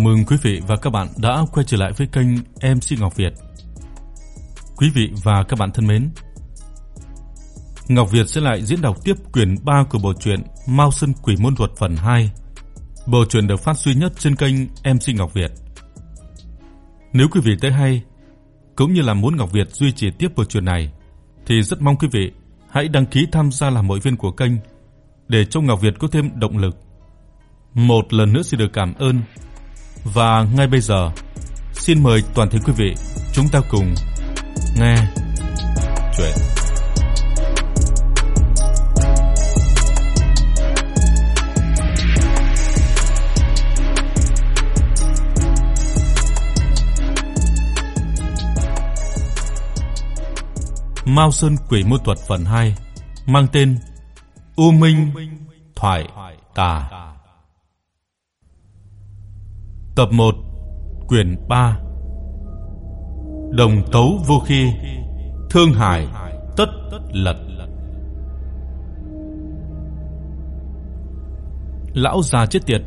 Chào mừng quý vị và các bạn đã quay trở lại với kênh MC Ngọc Việt. Quý vị và các bạn thân mến, Ngọc Việt sẽ lại diễn đọc tiếp quyển 3 của bộ truyện Mao Sơn Quỷ Môn Thuật phần 2. Bộ truyện được phát duy nhất trên kênh MC Ngọc Việt. Nếu quý vị thấy hay cũng như là muốn Ngọc Việt duy trì tiếp bộ truyện này thì rất mong quý vị hãy đăng ký tham gia làm hội viên của kênh để cho Ngọc Việt có thêm động lực. Một lần nữa xin được cảm ơn. Và ngay bây giờ, xin mời toàn thể quý vị chúng ta cùng nghe truyện Mao Sơn Quỷ Môn Thuật phần 2, mang tên U Minh Thoại Tà. Tập 1, quyển 3. Đồng tấu vô khi, thương hải tất lật. Lão già chết tiệt.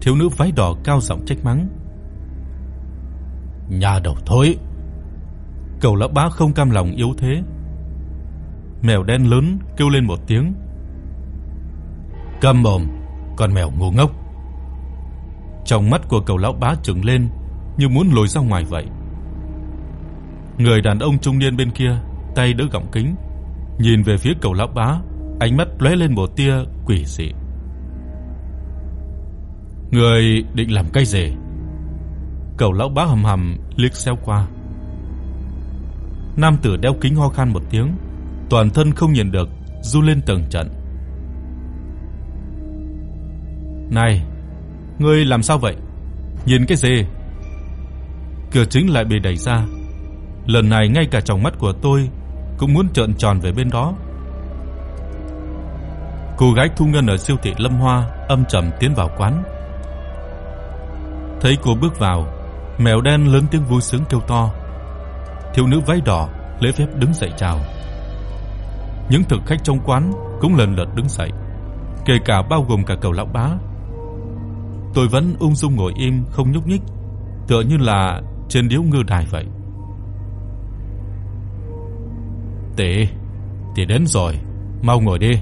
Thiếu nữ váy đỏ cao giọng trách mắng. Nhà đầu thối. Cầu lão bá không cam lòng yếu thế. Mèo đen lớn kêu lên một tiếng. Câm mồm, con mèo ngu ngốc. Trong mắt của cầu lão bá trừng lên như muốn lồi ra ngoài vậy. Người đàn ông trung niên bên kia, tay đỡ gọng kính, nhìn về phía cầu lão bá, ánh mắt lóe lên một tia quỷ dị. Người định làm cái gì? Cầu lão bá hầm hầm liếc xéo qua. Nam tử đeo kính ho khan một tiếng, toàn thân không nhìn được, run lên từng trận. "Này, ngươi làm sao vậy? Nhìn cái gì?" Cửa chính lại bị đẩy ra. Lần này ngay cả trong mắt của tôi cũng muốn trợn tròn về bên đó. Cô gái thu ngân ở siêu thị Lâm Hoa âm trầm tiến vào quán. Thấy cô bước vào, mèo đen lớn tiếng vui sướng kêu to. Thiếu nữ váy đỏ lễ phép đứng dậy chào. Những thực khách trong quán cũng lần lượt đứng dậy, kể cả bao gồm cả cậu lão bá. Tôi vẫn ung dung ngồi im không nhúc nhích, tựa như là trên điếu ngư đài vậy. "Tệ, tỷ đến rồi, mau ngồi đi."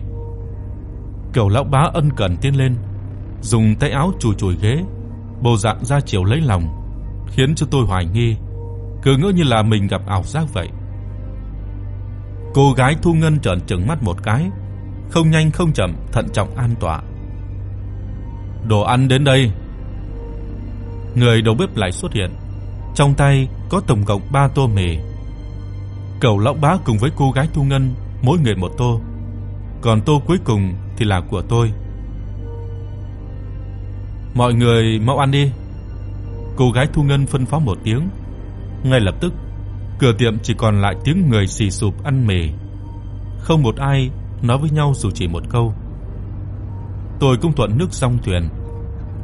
Cầu lão bá ân cần tiến lên, dùng tay áo chùi chùi ghế, bộ dạng ra chiều lấy lòng, khiến cho tôi hoài nghi, cứ ngỡ như là mình gặp ảo giác vậy. Cô gái Thu Ngân trợn trừng mắt một cái, không nhanh không chậm, thận trọng an tọa. "Đồ ăn đến đây." Người đầu bếp lại xuất hiện, trong tay có tổng cộng 3 tô mì. Cậu lão bá cùng với cô gái Thu Ngân mỗi người một tô, còn tô cuối cùng thì là của tôi. "Mọi người mau ăn đi." Cô gái Thu Ngân phân phó một tiếng. Ngay lập tức, cửa tiệm chỉ còn lại tiếng người xì xụp ăn mì. Không một ai nói với nhau dù chỉ một câu. Tôi cũng thuận nước song thuyền,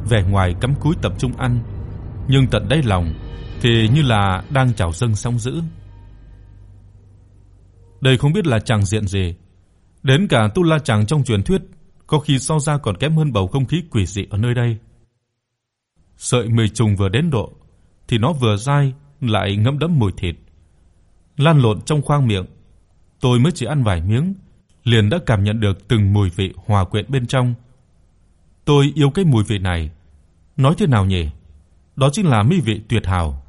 vẻ ngoài cắm cúi tập trung ăn, nhưng tận đáy lòng thì như là đang trào dâng sóng dữ. Đây không biết là chẳng diện gì, đến cả Tu La chàng trong truyền thuyết có khi so ra còn kém hơn bầu không khí quỷ dị ở nơi đây. Sợi mì trùng vừa đến độ thì nó vừa dai lại ngấm đẫm mùi thịt. Lan lộn trong khoang miệng, tôi mới chỉ ăn vài miếng, liền đã cảm nhận được từng mùi vị hòa quyện bên trong. Tôi yêu cái mùi vị này. Nói thế nào nhỉ? Đó chính là mỹ vị tuyệt hảo.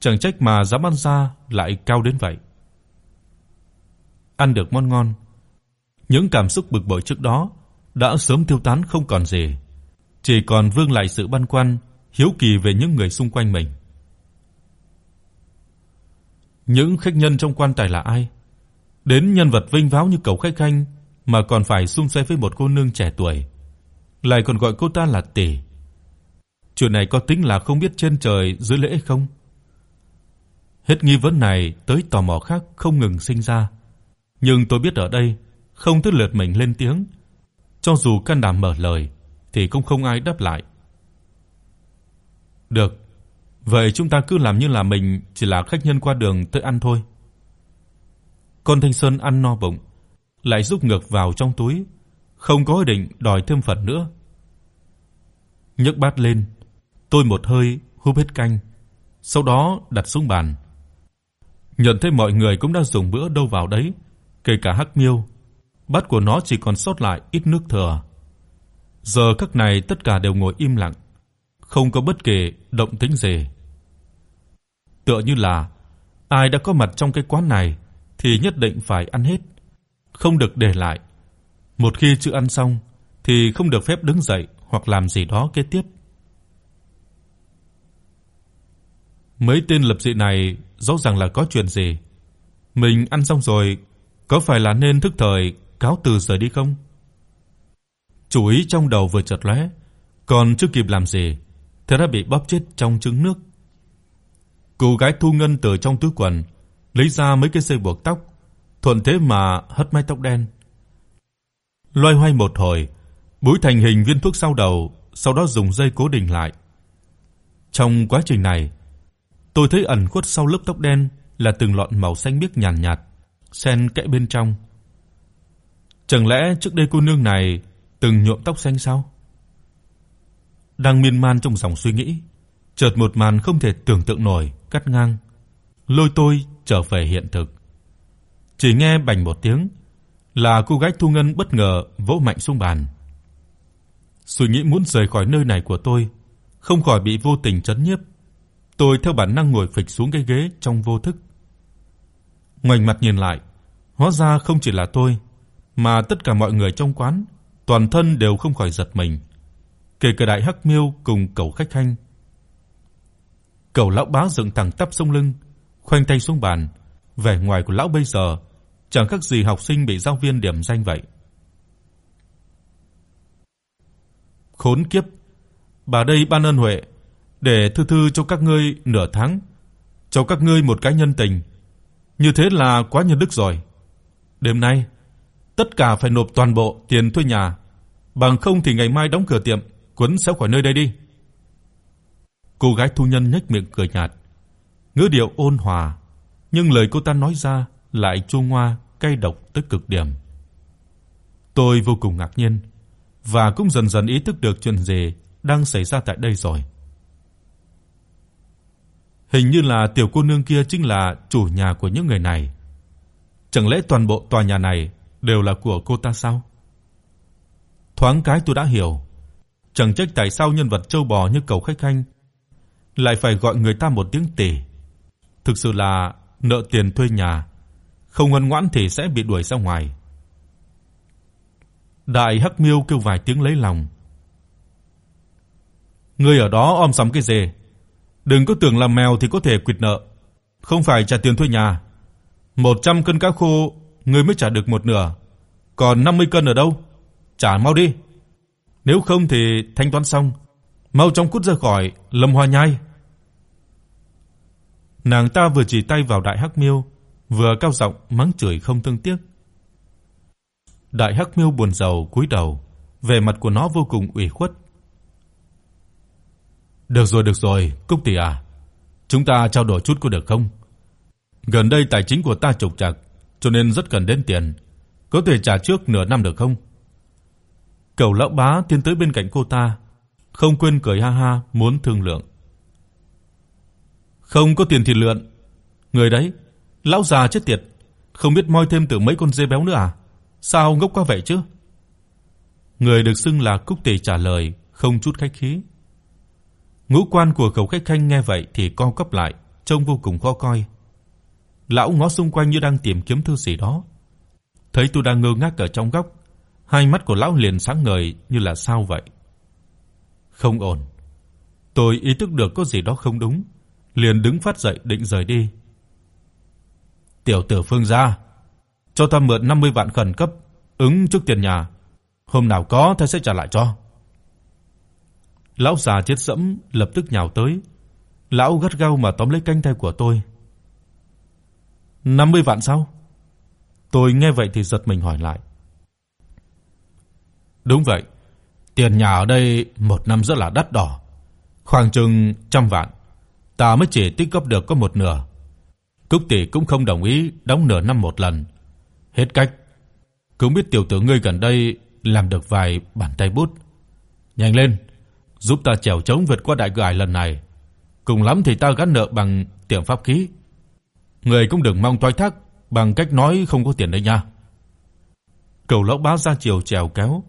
Chẳng trách mà giá bán ra lại cao đến vậy. Ăn được món ngon, những cảm xúc bực bội trước đó đã sớm tiêu tán không còn gì, chỉ còn vương lại sự băn khoăn, hiếu kỳ về những người xung quanh mình. Những khách nhân trong quan tài là ai? Đến nhân vật vinh váo như cầu khách khanh mà còn phải xung xoe với một cô nương trẻ tuổi, lại còn gọi cô ta là tỷ. Chuyện này có tính là không biết trên trời dưới lễ không? Hết nghi vấn này tới tò mò khác không ngừng sinh ra. Nhưng tôi biết ở đây không tức lượt mình lên tiếng, cho dù can đảm mở lời thì cũng không ai đáp lại. Được, vậy chúng ta cứ làm như là mình chỉ là khách nhân qua đường tới ăn thôi. Con Thanh Sơn ăn no bụng, lại rút ngược vào trong túi, không có ý định đòi thêm phần nữa. Nhấc bát lên, Tôi một hơi húp hết canh, sau đó đặt xuống bàn. Nhận thấy mọi người cũng đã dùng bữa đâu vào đấy, kể cả Hắc Miêu. Bát của nó chỉ còn sót lại ít nước thừa. Giờ các này tất cả đều ngồi im lặng, không có bất kỳ động tĩnh gì. Tựa như là ai đã có mặt trong cái quán này thì nhất định phải ăn hết, không được để lại. Một khi chưa ăn xong thì không được phép đứng dậy hoặc làm gì đó kế tiếp. Mấy tên lập dị này rõ ràng là có chuyện gì. Mình ăn xong rồi, có phải là nên thức thời cáo từ rời đi không? chú ý trong đầu vừa chợt lóe, còn chưa kịp làm gì, thì đã bị bóp chết trong trứng nước. Cô gái thu ngân từ trong túi quần lấy ra mấy cái dây buộc tóc, thuận thế mà hất mái tóc đen. Loay hoay một hồi, búi thành hình viên thuốc sau đầu, sau đó dùng dây cố định lại. Trong quá trình này, tôi thấy ẩn khuất sau lớp tóc đen là từng lọn màu xanh biếc nhàn nhạt, nhạt, xen kẽ bên trong. Chẳng lẽ trước đây cô nương này từng nhuộm tóc xanh sao? Đang miên man trong dòng suy nghĩ, chợt một màn không thể tưởng tượng nổi cắt ngang, lôi tôi trở về hiện thực. Chỉ nghe bành một tiếng, là cô gái Thu Ngân bất ngờ vỗ mạnh xuống bàn. Suy nghĩ muốn rời khỏi nơi này của tôi, không khỏi bị vô tình chấn nhiếp. Tôi theo bản năng ngồi phịch xuống cái ghế trong vô thức. Ngoảnh mặt nhìn lại, hóa ra không chỉ là tôi, mà tất cả mọi người trong quán, toàn thân đều không khỏi giật mình, kể cả đại hắc miêu cùng cậu khách khanh. Cậu lão bá dựng thẳng tắp sống lưng, khoanh tay xuống bàn, vẻ ngoài của lão bây giờ chẳng khác gì học sinh bị giáo viên điểm danh vậy. Khốn kiếp, bà đây ban ơn huệ để thư thư cho các ngươi nửa tháng, cho các ngươi một cái nhân tình. Như thế là quá nhân đức rồi. Đêm nay, tất cả phải nộp toàn bộ tiền thuê nhà, bằng không thì ngày mai đóng cửa tiệm, quấn sẽ khỏi nơi đây đi. Cô gái thu nhân nhếch miệng cười nhạt, ngữ điệu ôn hòa, nhưng lời cô ta nói ra lại chua ngoa, cay độc tới cực điểm. Tôi vô cùng ngạc nhiên và cũng dần dần ý thức được chuyện gì đang xảy ra tại đây rồi. Hình như là tiểu cô nương kia chính là chủ nhà của những người này. Chẳng lẽ toàn bộ tòa nhà này đều là của cô ta sao? Thoáng cái tôi đã hiểu, chẳng trách tại sao nhân vật châu bò như cầu khách khanh lại phải gọi người ta một tiếng tỷ. Thực sự là nợ tiền thuê nhà, không ngoan ngoãn thì sẽ bị đuổi ra ngoài. Đại Hắc Miêu kêu vài tiếng lấy lòng. Ngươi ở đó om sòm cái gì? Đừng có tưởng là mèo thì có thể quỵt nợ, không phải trả tiền thuê nhà. 100 cân cá khô ngươi mới trả được một nửa, còn 50 cân ở đâu? Trả mau đi. Nếu không thì thanh toán xong, mau chóng cút ra khỏi Lâm Hoa Nhai. Nàng ta vừa chỉ tay vào Đại Hắc Miêu, vừa cao giọng mắng chửi không thương tiếc. Đại Hắc Miêu buồn rầu cúi đầu, vẻ mặt của nó vô cùng ủy khuất. "Được rồi, được rồi, Cúc tỷ à, chúng ta trao đổi chút có được không? Gần đây tài chính của ta trục trặc, cho nên rất cần đến tiền, có thể trả trước nửa năm được không?" Cầu lão bá tiến tới bên cạnh cô ta, không quên cười ha ha muốn thương lượng. Không có tiền thì lượn. Người đấy, lão già chết tiệt, không biết moi thêm từ mấy con dê béo nữa à? Sao ngốc quá vậy chứ? Người được xưng là Cúc Tỷ trả lời không chút khách khí. Ngũ quan của Khẩu Khách Khanh nghe vậy thì co quắp lại, trông vô cùng khó coi. Lão ngó xung quanh như đang tìm kiếm thứ gì đó. Thấy tôi đang ngơ ngác ở trong góc, hai mắt của lão liền sáng ngời như là sao vậy. Không ổn. Tôi ý thức được có gì đó không đúng, liền đứng phát dậy định rời đi. Tiểu tử Phương gia, cho ta mượn 50 vạn khẩn cấp, ứng trước tiền nhà. Hôm nào có ta sẽ trả lại cho. Lão già chết sẫm lập tức nhào tới. Lão gắt gao mà tóm lấy cánh tay của tôi. 50 vạn sao? Tôi nghe vậy thì giật mình hỏi lại. Đúng vậy. Tiền nhà ở đây một năm rất là đắt đỏ, khoảng chừng trăm vạn. Ta mới chỉ tích góp được có một nửa. Cúc tỷ cũng không đồng ý đóng nửa năm một lần. Hết cách. Cũng biết tiểu tử ngươi gần đây làm được vài bàn tay bút. Nhanh lên, giúp ta trèo chống vượt qua đại gài lần này. Cùng lắm thì ta gắn nợ bằng tiệm pháp khí. Người cũng đừng mong toái thác bằng cách nói không có tiền đấy nha." Cầu lão bá ra chiều trèo kéo.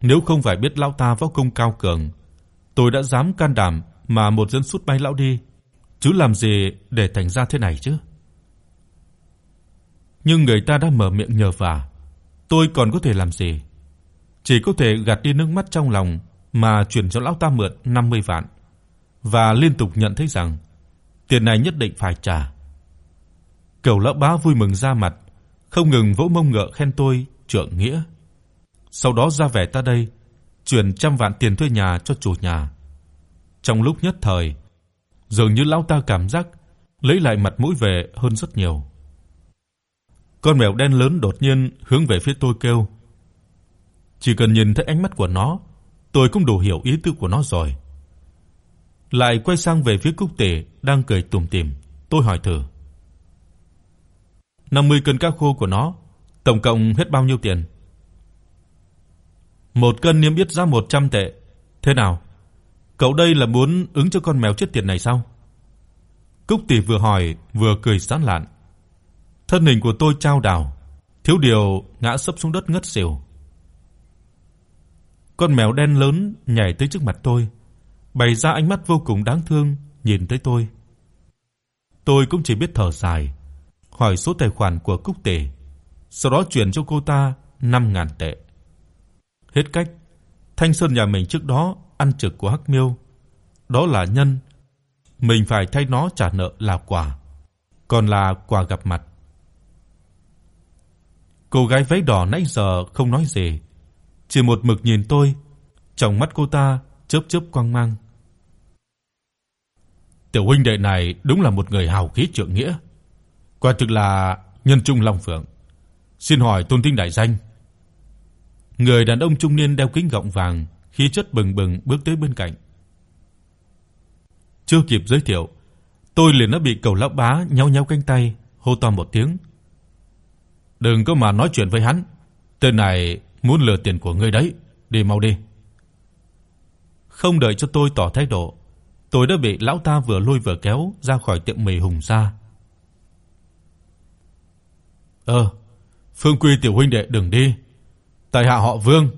Nếu không phải biết lão ta võ công cao cường, tôi đã dám can đảm mà một dân sút bay lão đi, chứ làm gì để thành ra thế này chứ. Nhưng người ta đã mở miệng nhờ vả, tôi còn có thể làm gì? Chỉ có thể gạt đi nước mắt trong lòng mà chuyển cho lão ta mượn 50 vạn và liên tục nhận thấy rằng tiền này nhất định phải trả. Cầu lão bá vui mừng ra mặt, không ngừng vỗ mông ngựa khen tôi trượng nghĩa. Sau đó ra vẻ ta đây, chuyển trăm vạn tiền thuê nhà cho chủ nhà. Trong lúc nhất thời, dường như lão ta cảm giác lấy lại mặt mũi về hơn rất nhiều. Con mèo đen lớn đột nhiên hướng về phía tôi kêu. Chỉ cần nhìn thấy ánh mắt của nó, tôi cũng đủ hiểu ý tứ của nó rồi. Lại quay sang về phía Cúc Tể đang cười tủm tỉm, tôi hỏi thử. 50 cân cá khô của nó, tổng cộng hết bao nhiêu tiền? Một cân niêm yết giá 100 tệ. Thế nào? Cậu đây là muốn ứng cho con mèo chết tiệt này sao? Cúc Tỷ vừa hỏi vừa cười sán lạn. Thân hình của tôi chao đảo, thiếu điều ngã sấp xuống đất ngất xỉu. Con mèo đen lớn nhảy tới trước mặt tôi, bày ra ánh mắt vô cùng đáng thương nhìn tới tôi. Tôi cũng chỉ biết thở dài, hỏi số tài khoản của Cúc tỷ, sau đó chuyển cho cô ta 5000 tệ. Hết cách, Thanh Sơn nhà mình trước đó ăn trực của Hắc Miêu, đó là nhân, mình phải thay nó trả nợ là quả, còn là quà gặp mặt. Cô gái váy đỏ nãy giờ không nói gì, chỉ một mực nhìn tôi, trong mắt cô ta chớp chớp quang mang. Tiểu huynh đệ này đúng là một người hào khí trượng nghĩa, quả thực là nhân trung long phượng. Xin hỏi tôn tính đại danh. Người đàn ông trung niên đeo kính gọng vàng, khí chất bừng bừng bước tới bên cạnh. Chưa kịp giới thiệu, tôi liền đã bị cầu lão bá nhéo nhéo cánh tay, hô to một tiếng. "Đừng có mà nói chuyện với hắn, tên này muốn lừa tiền của ngươi đấy, đi mau đi." Không đợi cho tôi tỏ thái độ, tôi đã bị lão ta vừa lôi vừa kéo ra khỏi tiệm mì Hùng gia. "Ờ, Phương Quy tiểu huynh đệ đừng đi. Tại hạ họ Vương,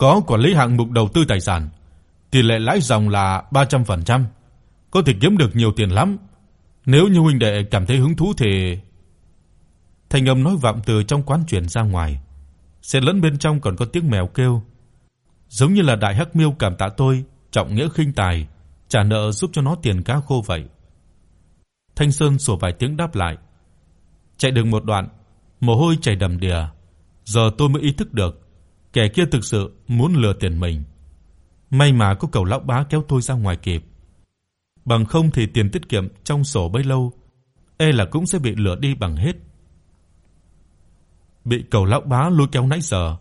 có quản lý hạng mục đầu tư tài sản, tỷ lệ lãi dòng là 300%, có thể kiếm được nhiều tiền lắm. Nếu như huynh đệ cảm thấy hứng thú thì Thanh âm nói vọng từ trong quán truyền ra ngoài, xen lẫn bên trong còn có tiếng mèo kêu, giống như là đại hắc miêu cảm tạ tôi, trọng nghĩa khinh tài, trả nợ giúp cho nó tiền cá khô vậy. Thanh Sơn sủa vài tiếng đáp lại. Chạy được một đoạn, mồ hôi chảy đầm đìa, giờ tôi mới ý thức được, kẻ kia thực sự muốn lừa tiền mình. May mà có cậu lão bá kéo tôi ra ngoài kịp. Bằng không thì tiền tiết kiệm trong sổ bấy lâu e là cũng sẽ bị lừa đi bằng hết. Bị cậu lão bá lôi kéo nãy giờ,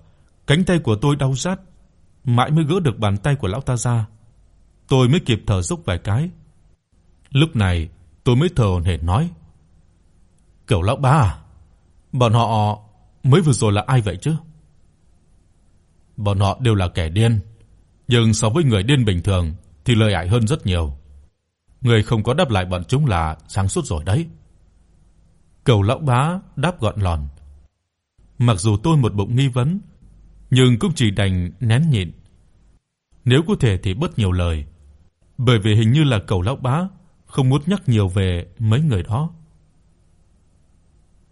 cánh tay của tôi đau rát, mãi mới gỡ được bàn tay của lão ta ra. Tôi mới kịp thở dốc vài cái. Lúc này, tôi mới thở hổn hển nói: "Cậu lão bá à, Bọn họ mới vừa rồi là ai vậy chứ? Bọn họ đều là kẻ điên, nhưng so với người điên bình thường thì lợi hại hơn rất nhiều. Người không có đáp lại bọn chúng là sáng suốt rồi đấy. Cầu lão bá đáp gọn lòn. Mặc dù tôi một bụng nghi vấn, nhưng cũng chỉ đành nén nhịn. Nếu có thể thì bớt nhiều lời, bởi vì hình như là cầu lão bá không muốn nhắc nhiều về mấy người đó.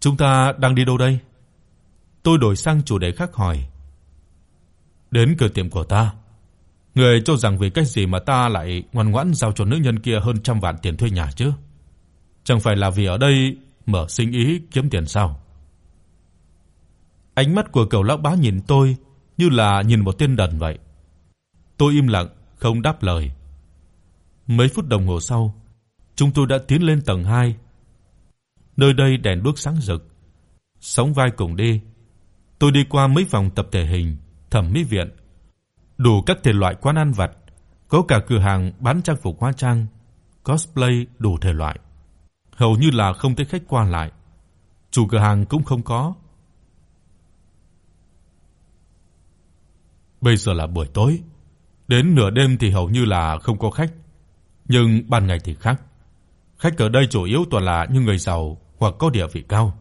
Chúng ta đang đi đâu đây? Tôi đổi sang chủ đề khác hỏi. Đến cửa tiệm của ta. Người cho rằng vì cách gì mà ta lại ngoan ngoãn giao cho nữ nhân kia hơn trăm vạn tiền thuê nhà chứ? Chẳng phải là vì ở đây mở sinh ý kiếm tiền sao? Ánh mắt của cậu lão bá nhìn tôi như là nhìn một tên đần vậy. Tôi im lặng, không đáp lời. Mấy phút đồng hồ sau, chúng tôi đã tiến lên tầng 2 Nơi đây đèn đuốc sáng rực. Sóng vai cùng đi. Tôi đi qua mấy phòng tập thể hình, thẩm mỹ viện, đủ các thể loại quán ăn vặt, có cả cửa hàng bán trang phục hóa trang, cosplay đủ thể loại. Hầu như là không thấy khách qua lại. Chủ cửa hàng cũng không có. Bây giờ là buổi tối, Đến nửa đêm thì hầu như là không có khách, nhưng ban ngày thì khác. Khách ở đây chủ yếu toàn là những người giàu hoặc có địa vị cao.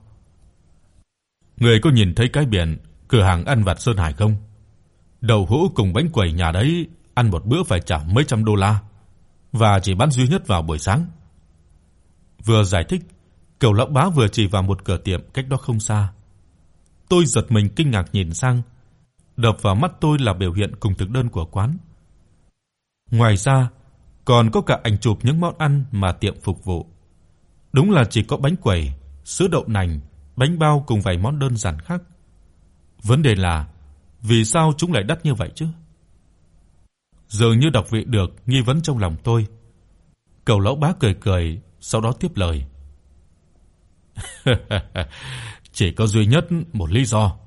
Người có nhìn thấy cái biển cửa hàng ăn vặt Sơn Hải không? Đầu hũ cùng bánh quẩy nhà đấy ăn một bữa phải trả mấy trăm đô la và chỉ bán duy nhất vào buổi sáng. Vừa giải thích, Cầu lão bá vừa chỉ vào một cửa tiệm cách đó không xa. Tôi giật mình kinh ngạc nhìn sang, đập vào mắt tôi là biểu hiện cùng thực đơn của quán. Ngoài ra, còn có cả ảnh chụp những món ăn mà tiệm phục vụ. Đúng là chỉ có bánh quẩy, sữa đậu nành, bánh bao cùng vài món đơn giản khác. Vấn đề là vì sao chúng lại đắt như vậy chứ? Dường như đọc vị được nghi vấn trong lòng tôi. Cầu lão bá cười cười, sau đó tiếp lời. Chỉ có duy nhất một lý do,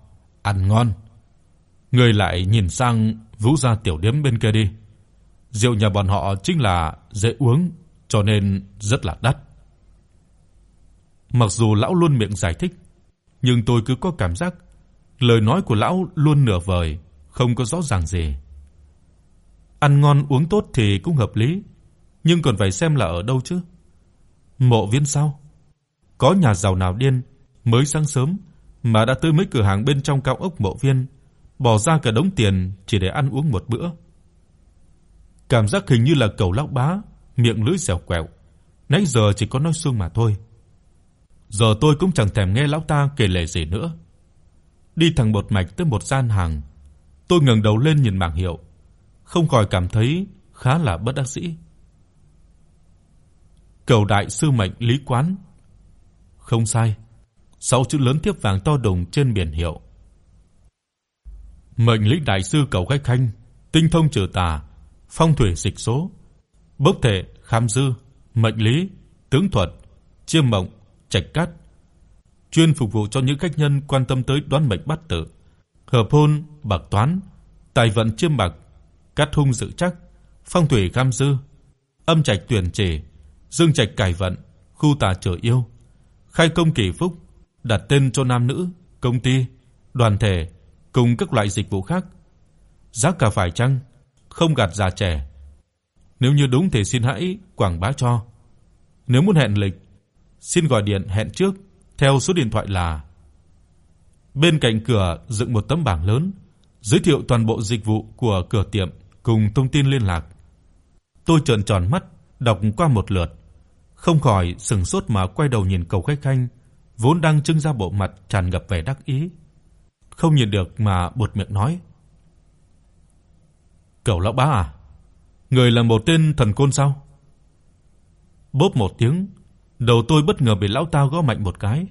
ăn ngon. người lại nhìn sang Vũ gia tiểu điếm bên kia đi. Rượu nhà bọn họ chính là dễ uống, cho nên rất là đắt. Mặc dù lão luôn miệng giải thích, nhưng tôi cứ có cảm giác lời nói của lão luôn nửa vời, không có rõ ràng gì. Ăn ngon uống tốt thì cũng hợp lý, nhưng còn phải xem là ở đâu chứ. Mộ Viên sao? Có nhà giàu nào điên mới sáng sớm mà đã tới mấy cửa hàng bên trong cao ốc Mộ Viên, bỏ ra cả đống tiền chỉ để ăn uống một bữa. Cảm giác hình như là cầu lão bá, miệng lưỡi dẻo quẹo, nãy giờ chỉ có nói suông mà thôi. Giờ tôi cũng chẳng thèm nghe lão ta kể lể gì nữa. Đi thẳng một mạch tới một gian hàng, tôi ngẩng đầu lên nhìn bảng hiệu, không khỏi cảm thấy khá là bất đắc dĩ. Cầu đại sư mệnh Lý Quán. Không sai. Sáu chữ lớn thiếp vàng to đùng trên biển hiệu. Mệnh Lý đại sư cầu khách khanh, tinh thông trừ tà, phong thủy dịch số, bốc thể khám dư, mệnh lý, tướng thuật, chiêm mộng, trạch cát, chuyên phục vụ cho những khách nhân quan tâm tới đoán mệnh bát tự, hợp hôn, bạc toán, tài vận chiêm bạc, cát hung dự chắc, phong thủy cam dư, âm trạch tuyển chỉ, dương trạch cải vận, khu tà trở yêu, khai công kỳ phúc, đặt tên cho nam nữ, công ty, đoàn thể cùng các loại dịch vụ khác. Giá cả phải chăng? Không gạt già trẻ. Nếu như đúng thì xin hãy quảng bá cho. Nếu muốn hẹn lịch, xin gọi điện hẹn trước theo số điện thoại là Bên cạnh cửa dựng một tấm bảng lớn giới thiệu toàn bộ dịch vụ của cửa tiệm cùng thông tin liên lạc. Tôi trợn tròn mắt đọc qua một lượt, không khỏi sững sốt mà quay đầu nhìn cầu khách khanh vốn đang trưng ra bộ mặt tràn ngập vẻ đắc ý. Không nhìn được mà buột miệng nói: "Cậu lão bá à, người là một tên thần côn sao?" Bốp một tiếng, đầu tôi bất ngờ bị lão ta gõ mạnh một cái.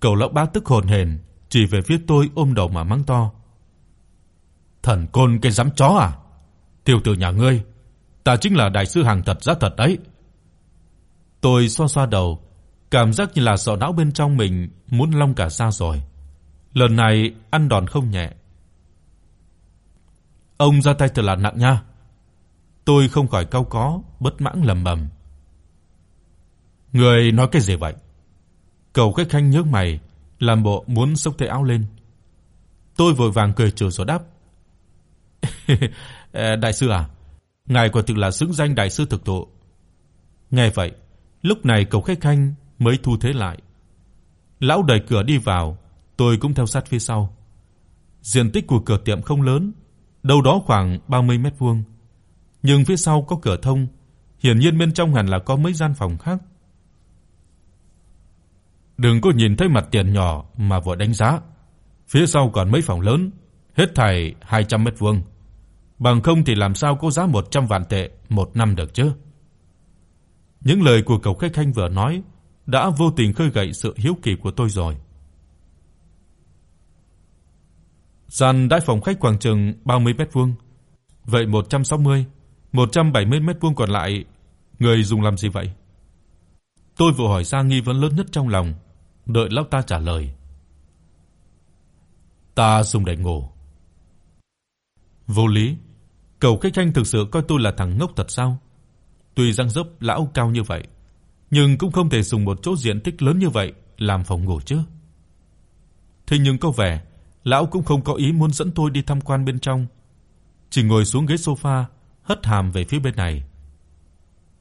Cậu lão bá tức hồn hển chỉ về phía tôi ôm đầu mà mắng to. Thần côn cái dám chó à? Tiểu tử nhà ngươi, ta chính là đại sư hàng thật giá thật đấy. Tôi xoa xoa đầu, cảm giác như là sọ não bên trong mình muốn long cả ra rồi. Lần này ăn đòn không nhẹ. Ông ra tay thật là nặng nha. Tôi không khỏi cau có, bất mãn lẩm bẩm. Người nói cái gì vậy? Cầu Khách Khanh nhướng mày, làm bộ muốn xốc tay áo lên. Tôi vội vàng cười trừ rồi đáp. Ờ, đại sư à, ngài quả thực là xứng danh đại sư thực thụ. Nghe vậy, lúc này Cầu Khách Khanh mới thu thế lại. Lão đẩy cửa đi vào, tôi cũng theo sát phía sau. Diện tích của cửa tiệm không lớn, đâu đó khoảng 30 mét vuông, nhưng phía sau có cửa thông, hiển nhiên bên trong hẳn là có mấy gian phòng khác. Đừng có nhìn thấy mặt tiền nhỏ mà vội đánh giá. Phía sau còn mấy phòng lớn, hết thảy 200 mét vuông. Bằng không thì làm sao có giá 100 vạn tệ một năm được chứ? Những lời của cậu khách khanh vừa nói đã vô tình khơi gợi sự hiếu kỳ của tôi rồi. Gian đại phòng khách quảng trường 30 mét vuông. Vậy 160, 170 mét vuông còn lại người dùng làm gì vậy? Tôi vừa hỏi ra nghi vấn lớn nhất trong lòng, đợi lão ta trả lời. Ta dùng để ngủ. Vô lý, Cầu Khách Tranh thực sự coi tôi là thằng ngốc thật sao? Tuy răng rớp lão cao như vậy, nhưng cũng không thể dùng một chỗ diện tích lớn như vậy làm phòng ngủ chứ. Thế nhưng có vẻ lão cũng không có ý muốn dẫn tôi đi tham quan bên trong. chỉ ngồi xuống ghế sofa, hất hàm về phía bên này.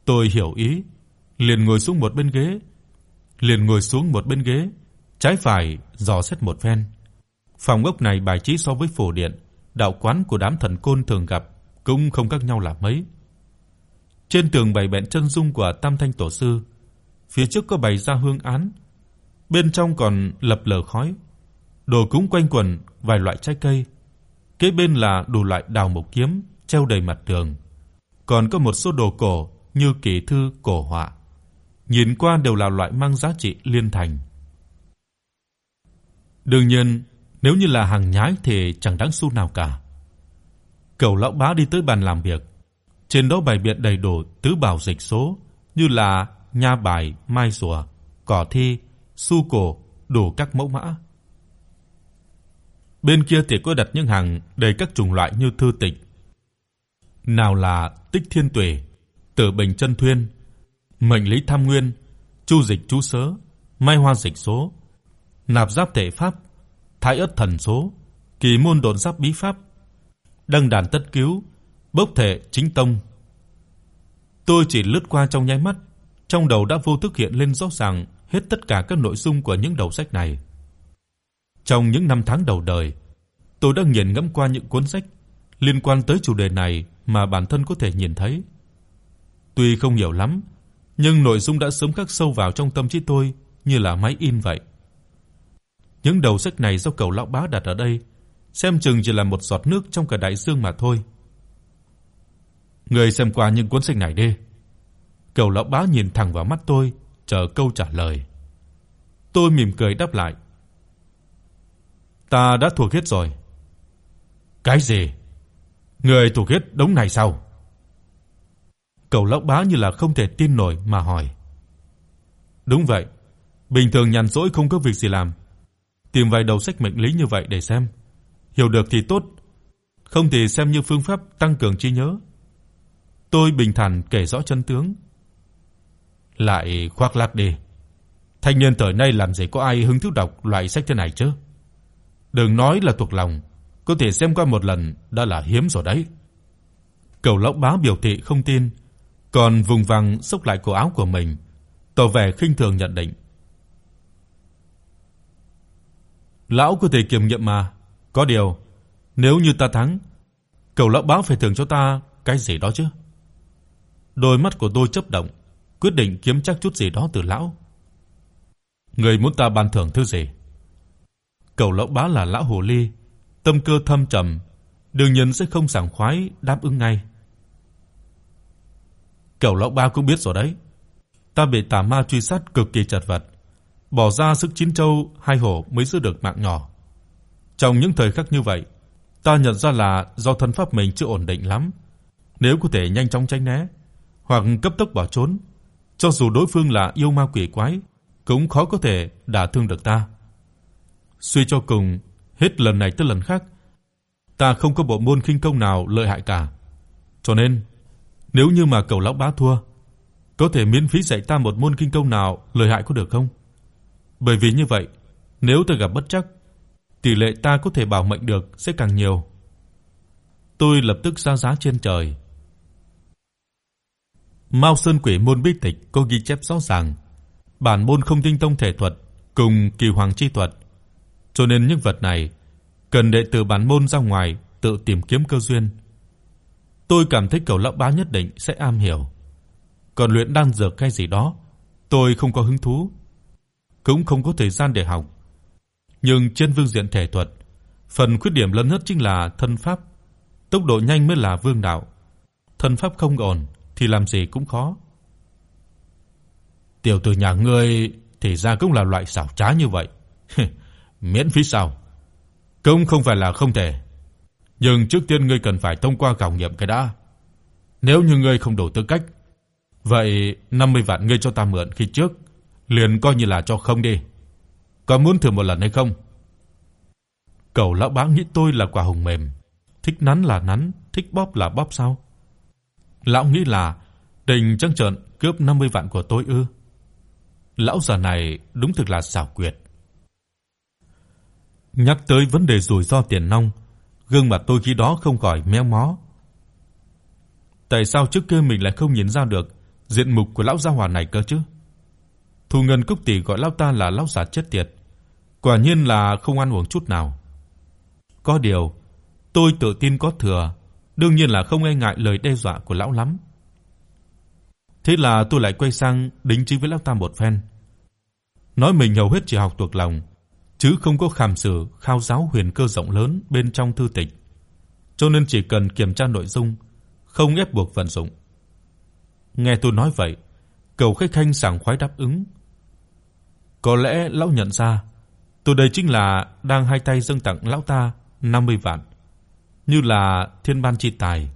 Tôi hiểu ý, liền ngồi xuống một bên ghế, liền ngồi xuống một bên ghế, trái phải dò xét một phen. Phòng ốc này bài trí so với phổ điện, đạo quán của đám thần côn thường gặp cũng không khác nhau là mấy. Trên tường bày bện chân dung của Tam Thanh tổ sư, phía trước có bày ra hương án, bên trong còn lập lờ khói. Đồ cúng quanh quẩn vài loại trái cây. Kế bên là đủ loại đào mộc kiếm treo đầy mặt tường. Còn có một số đồ cổ như kỷ thư cổ họa. Nhìn qua đều là loại mang giá trị liên thành. Đương nhiên, nếu như là hàng nhái thì chẳng đáng xu nào cả. Cầu lão bá đi tới bàn làm việc, trên đó bày biện đầy đủ tứ bảo dịch số như là nha bài, mai rùa, cỏ thi, su cổ, đủ các mẫu mã. Bên kia thì có đặt những hàng đầy các chủng loại như thư tịch. Nào là Tích Thiên Tuệ, Tử Bình Chân Thuyên, Mệnh Lý Tham Nguyên, Chu Dịch Chú Sớ, Mai Hoa Dịch Số, Nạp Giáp Thể Pháp, Thái Ất Thần Số, Kỳ môn độn giáp bí pháp, Đăng đàn tất cứu, Bốc thể chính tông. Tôi chỉ lướt qua trong nháy mắt, trong đầu đã vô thức hiện lên rõ ràng hết tất cả các nội dung của những đầu sách này. Trong những năm tháng đầu đời, tôi đã nghiền ngẫm qua những cuốn sách liên quan tới chủ đề này mà bản thân có thể nhìn thấy. Tuy không hiểu lắm, nhưng nội dung đã sớm khắc sâu vào trong tâm trí tôi như là máy in vậy. Những đầu sách này do cậu lão bá đặt ở đây, xem chừng chỉ là một giọt nước trong cả đại dương mà thôi. Ngươi xem qua những cuốn sách này đi. Cậu lão bá nhìn thẳng vào mắt tôi, chờ câu trả lời. Tôi mỉm cười đáp lại. Ta đã thuộc hết rồi. Cái gì? Ngươi thuộc hết đống này sao? Cậu lão bá như là không thể tin nổi mà hỏi. Đúng vậy, bình thường nhàn rỗi không có việc gì làm, tìm vài đầu sách mệnh lý như vậy để xem, hiểu được thì tốt, không thì xem như phương pháp tăng cường trí nhớ. Tôi bình thản kể rõ chân tướng. Lại khoác lác đi. Thanh niên thời nay làm gì có ai hứng thú đọc loại sách thế này chứ? Đừng nói là thuộc lòng, có thể xem qua một lần đã là hiếm rồi đấy. Cầu Lộc Bá biểu thị không tin, còn vùng vằng xốc lại cổ áo của mình, tỏ vẻ khinh thường nhận định. Lão có thể kiểm nghiệm mà, có điều, nếu như ta thắng, cậu Lão Bá phải thưởng cho ta cái gì đó chứ. Đôi mắt của tôi chớp động, quyết định kiếm chắc chút gì đó từ lão. Người muốn ta ban thưởng thứ gì? cậu Lão Bá là lão hồ ly, tâm cơ thâm trầm, đương nhiên sẽ không sảng khoái đáp ứng ngay. Cầu Lão ba cũng biết rồi đấy. Ta bị tà ma truy sát cực kỳ chật vật, bỏ ra sức chín châu hai hổ mới giữ được mạng nhỏ. Trong những thời khắc như vậy, ta nhận ra là do thân pháp mình chưa ổn định lắm. Nếu có thể nhanh chóng tránh né hoặc cấp tốc bỏ trốn, cho dù đối phương là yêu ma quỷ quái, cũng khó có thể đả thương được ta. Suy cho cùng, hết lần này tới lần khác, ta không có bộ môn khinh công nào lợi hại cả. Cho nên, nếu như mà cậu lão bá thua, có thể miễn phí dạy ta một môn kinh công nào lợi hại có được không? Bởi vì như vậy, nếu ta gặp bất trắc, tỷ lệ ta có thể bảo mệnh được sẽ càng nhiều. Tôi lập tức ra giá trên trời. Mao Sơn Quỷ môn bí tịch có ghi chép rõ ràng, bản môn không tinh tông thể thuật cùng kỳ hoàng chi thuật, cho nên những vật này cần đệ tử bản môn ra ngoài tự tìm kiếm cơ duyên. Tôi cảm thấy Cầu lão bá nhất định sẽ am hiểu. Còn luyện đan dược cái gì đó, tôi không có hứng thú, cũng không có thời gian để học. Nhưng trên phương diện thể thuật, phần khuyết điểm lớn nhất chính là thân pháp, tốc độ nhanh mới là vương đạo. Thân pháp không ổn thì làm gì cũng khó. Tiểu tử nhà ngươi thì ra cũng là loại xảo trá như vậy. Miễn phí sao? Cũng không phải là không thể. Nhưng trước tiên ngươi cần phải thông qua khảo nghiệm cái đã. Nếu như ngươi không đủ tư cách, vậy 50 vạn ngươi cho ta mượn khi trước, liền coi như là cho không đi. Có muốn thử một lần hay không? Cậu lão bá nghĩ tôi là quả hồng mềm, thích nắn là nắn, thích bóp là bóp sao? Lão nghĩ là Đình trắng trợn cướp 50 vạn của tôi ư? Lão già này đúng thực là xảo quyệt. Nhắc tới vấn đề rủi ro tiền nong, Gương mặt tôi khi đó không khỏi méo mó. Tại sao trước kia mình lại không nhìn ra được diện mục của lão gia hỏa này cơ chứ? Thu Ngân Cúc tỷ gọi lão ta là lão giả chết tiệt, quả nhiên là không ăn uống chút nào. Có điều, tôi tự tin có thừa, đương nhiên là không e ngại lời đe dọa của lão lắm. Thế là tôi lại quay sang đính chính với lão ta một phen. Nói mình hầu hết chỉ học thuộc lòng, chứ không có khảm sử khao giáo huyền cơ rộng lớn bên trong thư tịch. Cho nên chỉ cần kiểm tra nội dung, không ép buộc vận dụng. Nghe tôi nói vậy, Cầu Khách Khanh sảng khoái đáp ứng. Có lẽ lão nhận ra, tôi đây chính là đang hai tay dâng tặng lão ta 50 vạn, như là thiên ban chi tài.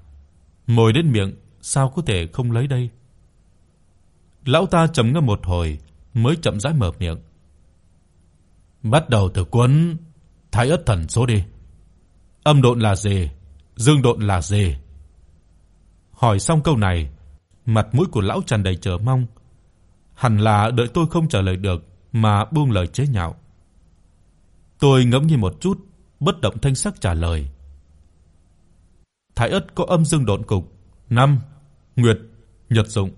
Mồi đến miệng, sao có thể không lấy đây? Lão ta trầm ngâm một hồi mới chậm rãi mở miệng. Bắt đầu từ cuốn Thái Ức Thần số đi. Âm độn là gì? Dương độn là gì? Hỏi xong câu này, mặt mũi của lão tràn đầy chờ mong. Hẳn là đợi tôi không trả lời được mà buông lời chế nhạo. Tôi ngẫm nghĩ một chút, bất động thanh sắc trả lời. Thái ất có âm dương độn cục, năm, nguyệt, nhật dụng.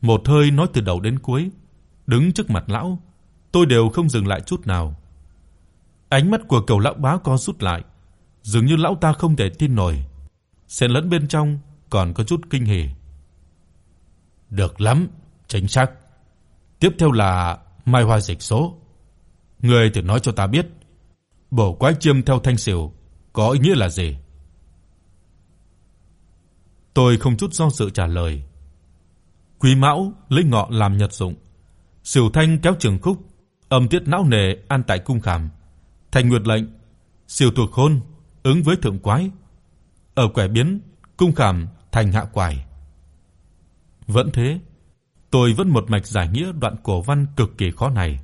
Một hơi nói từ đầu đến cuối, đứng trước mặt lão, tôi đều không dừng lại chút nào. Ánh mắt của cầu lão bá co rút lại, dường như lão ta không thể tin nổi. Xen lẫn bên trong còn có chút kinh hỉ. Được lắm, chính xác. Tiếp theo là Mai Hoa dịch số. Ngươi thử nói cho ta biết, bổ quái chiêm theo thanh xỉu có ý nghĩa là gì? Tôi không chút do dự trả lời. Quý Mão lấy ngọ làm nhật dụng, Sửu Thanh kéo trường khúc, âm tiết não nề an tại cung khảm, thành nguyệt lệnh, siêu thuộc khôn ứng với thượng quái. Ở quẻ biến, cung khảm thành hạ quải. Vẫn thế, tôi vẫn một mạch giải nghĩa đoạn cổ văn cực kỳ khó này.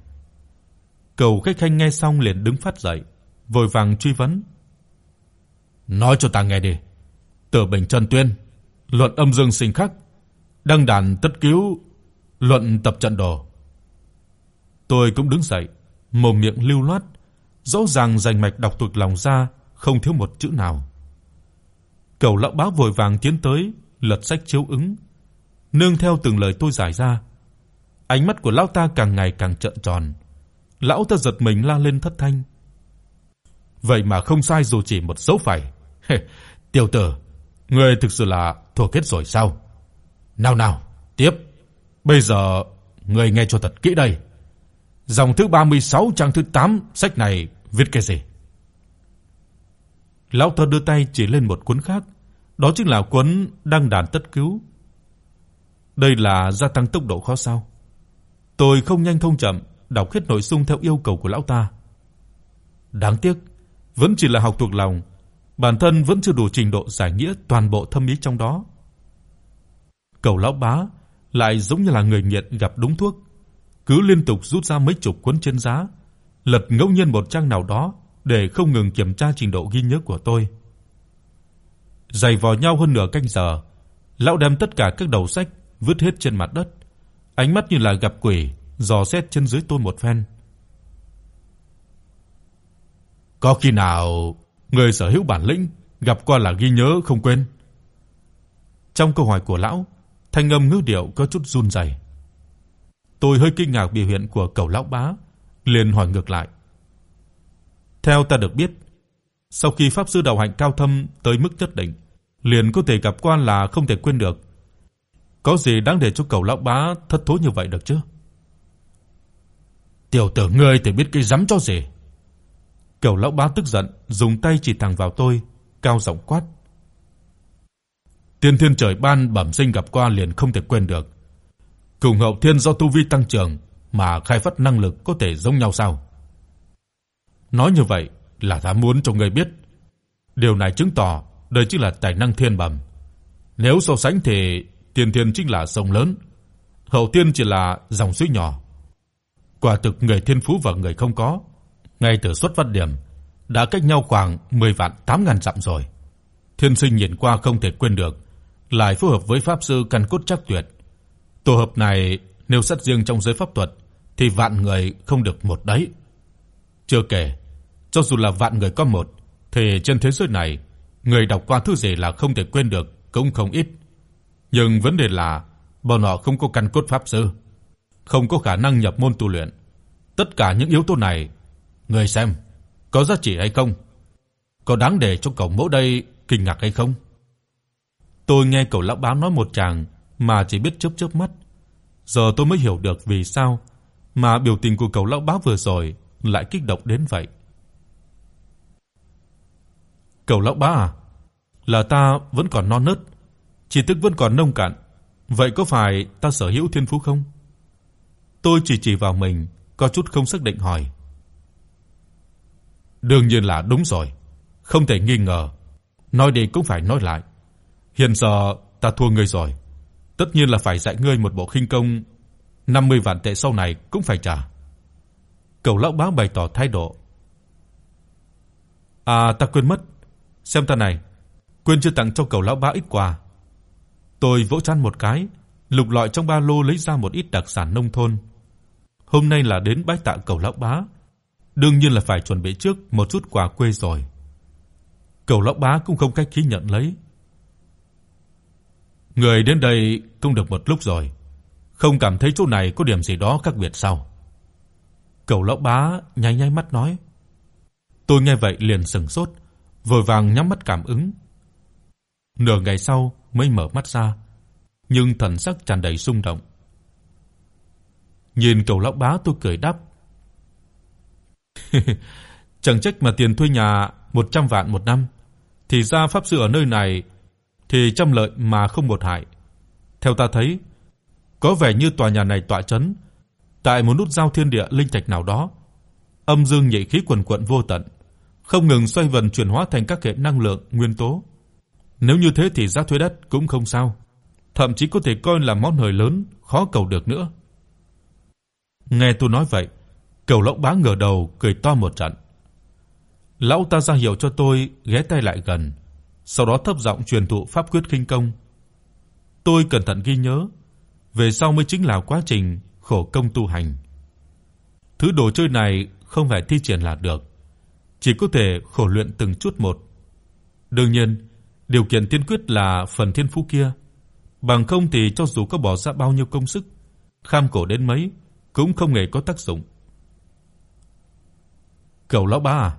Cầu Khách Khanh nghe xong liền đứng phát dậy, vội vàng truy vấn. Nói cho ta nghe đi. Tử Bình Trần Tuyên, luận âm dương sinh khắc, đăng đàn tất cứu, luận tập trận đồ. Tôi cũng đứng dậy, mồm miệng lưu loát, rõ ràng rành mạch đọc thuộc lòng ra, không thiếu một chữ nào. Cầu lão báo vội vàng tiến tới, lật sách chiếu ứng, nương theo từng lời tôi giải ra. Ánh mắt của lão ta càng ngày càng trợn tròn. Lão ta giật mình la lên thất thanh. Vậy mà không sai dù chỉ một dấu phẩy. Tiểu tử, ngươi thực sự là thua kết rồi sao? Nào nào, tiếp. Bây giờ ngươi nghe cho thật kỹ đây. Dòng thứ 36 trang thứ 8 sách này viết cái gì? Lão ta đưa tay chỉ lên một cuốn khác, đó chính là cuốn đăng đàn tất cứu. Đây là gia tăng tốc độ khó sao? Tôi không nhanh không chậm đọc hết nội dung theo yêu cầu của lão ta. Đáng tiếc, vẫn chỉ là học thuộc lòng, bản thân vẫn chưa đủ trình độ giải nghĩa toàn bộ thâm ý trong đó. Cầu lão bá lại giống như là người nghiện gặp đúng thuốc, cứ liên tục rút ra mấy chục cuốn trên giá, lật ngẫu nhiên một trang nào đó để không ngừng kiểm tra trình độ ghi nhớ của tôi. Dày vò nhau hơn nửa canh giờ, lão đem tất cả các đầu sách vứt hết trên mặt đất, ánh mắt như là gặp quỷ, dò xét chân dưới tôi một phen. Có khi nào người sở hữu bản lĩnh gặp qua là ghi nhớ không quên? Trong câu hỏi của lão, thanh âm ngữ điệu có chút run rẩy. Tôi hơi kinh ngạc biểu hiện của cậu lão bá, liền hỏi ngược lại. Theo ta được biết, sau khi pháp sư đạo hạnh cao thâm tới mức nhất định, liền có thể gặp qua là không thể quên được. Có gì đáng để cho cậu lão bá thất thố như vậy được chứ? Tiểu tử ngươi thì biết cái rắm cho gì? Cậu lão bá tức giận, dùng tay chỉ thẳng vào tôi, cao giọng quát. Tiên thiên trời ban bẩm sinh gặp qua liền không thể quên được. Cùng hậu thiên do tu vi tăng trưởng mà khai phát năng lực có thể giống nhau sao? Nói như vậy là ta muốn cho ngươi biết, điều này chứng tỏ đây chính là tài năng thiên bẩm. Nếu so sánh thì tiên thiên chính là sông lớn, hậu thiên chỉ là dòng suối nhỏ. Quả thực người thiên phú và người không có, ngay từ xuất phát điểm đã cách nhau khoảng 10 vạn 8000 dặm rồi. Thiên sinh nhìn qua không thể quên được, lại phù hợp với pháp sư căn cốt chắc tuyệt. Tổ hợp này nếu xét riêng trong giới pháp thuật thì vạn người không được một đấy. Chưa kể, cho dù là vạn người có một thì trên thế giới này, người đọc qua thứ gì là không thể quên được cũng không ít. Nhưng vấn đề là bọn họ không có căn cốt pháp sư, không có khả năng nhập môn tu luyện. Tất cả những yếu tố này, người xem có giá trị hay không? Có đáng để cho cậu mẫu đây kinh ngạc hay không? Tôi nghe cậu lão báo nói một tràng mà chỉ biết chớp chớp mắt. Giờ tôi mới hiểu được vì sao mà biểu tình của cậu lão bá vừa rồi lại kích động đến vậy. Cậu lão bá à, là ta vẫn còn non nớt, tri thức vẫn còn nông cạn, vậy có phải ta sở hữu thiên phú không? Tôi chỉ chỉ vào mình, có chút không xác định hỏi. Đương nhiên là đúng rồi, không thể nghi ngờ. Nói đi cũng phải nói lại. Hiện giờ ta thua ngươi rồi, tất nhiên là phải dạy ngươi một bộ khinh công 50 vạn tệ sau này cũng phải trả. cầu lão bá bày tỏ thái độ. À ta quên mất, xem ta này, quên chưa tặng cho cầu lão bá ít quà. Tôi vỗ chán một cái, lục lọi trong ba lô lấy ra một ít đặc sản nông thôn. Hôm nay là đến bái tạ cầu lão bá, đương nhiên là phải chuẩn bị trước một chút quà quê rồi. cầu lão bá cũng không cách khí nhận lấy. Người đến đây cũng được một lúc rồi, không cảm thấy chỗ này có điểm gì đó khác biệt sao? Cầu lão bá nháy nháy mắt nói. Tôi nghe vậy liền sững sốt, vội vàng nhắm mắt cảm ứng. Nửa ngày sau mới mở mắt ra, nhưng thần sắc tràn đầy xung động. Nhìn cậu lão bá tôi cười đáp. Chẳng trách mà tiền thuê nhà 100 vạn một năm, thì ra pháp sư ở nơi này thì trăm lợi mà không một hại. Theo ta thấy, có vẻ như tòa nhà này tọa trấn tại một nút giao thiên địa linh thạch nào đó. Âm dương nhị khí quần quật vô tận, không ngừng xoay vần chuyển hóa thành các hệ năng lượng nguyên tố. Nếu như thế thì giá thuê đất cũng không sao, thậm chí có thể coi là món hời lớn khó cầu được nữa. Nghe tôi nói vậy, Cầu Lộc Bá ngửa đầu cười to một trận. Lão ta ra hiệu cho tôi ghé tay lại gần, sau đó thấp giọng truyền thụ pháp quyết khinh công. Tôi cẩn thận ghi nhớ, về sau mới chính là quá trình khổ công tu hành. Thứ đồ chơi này không phải thi triển là được, chỉ có thể khổ luyện từng chút một. Đương nhiên, điều kiện tiên quyết là phần thiên phú kia, bằng không thì cho dù có bỏ ra bao nhiêu công sức, kham cổ đến mấy cũng không hề có tác dụng. Cậu lão ba à,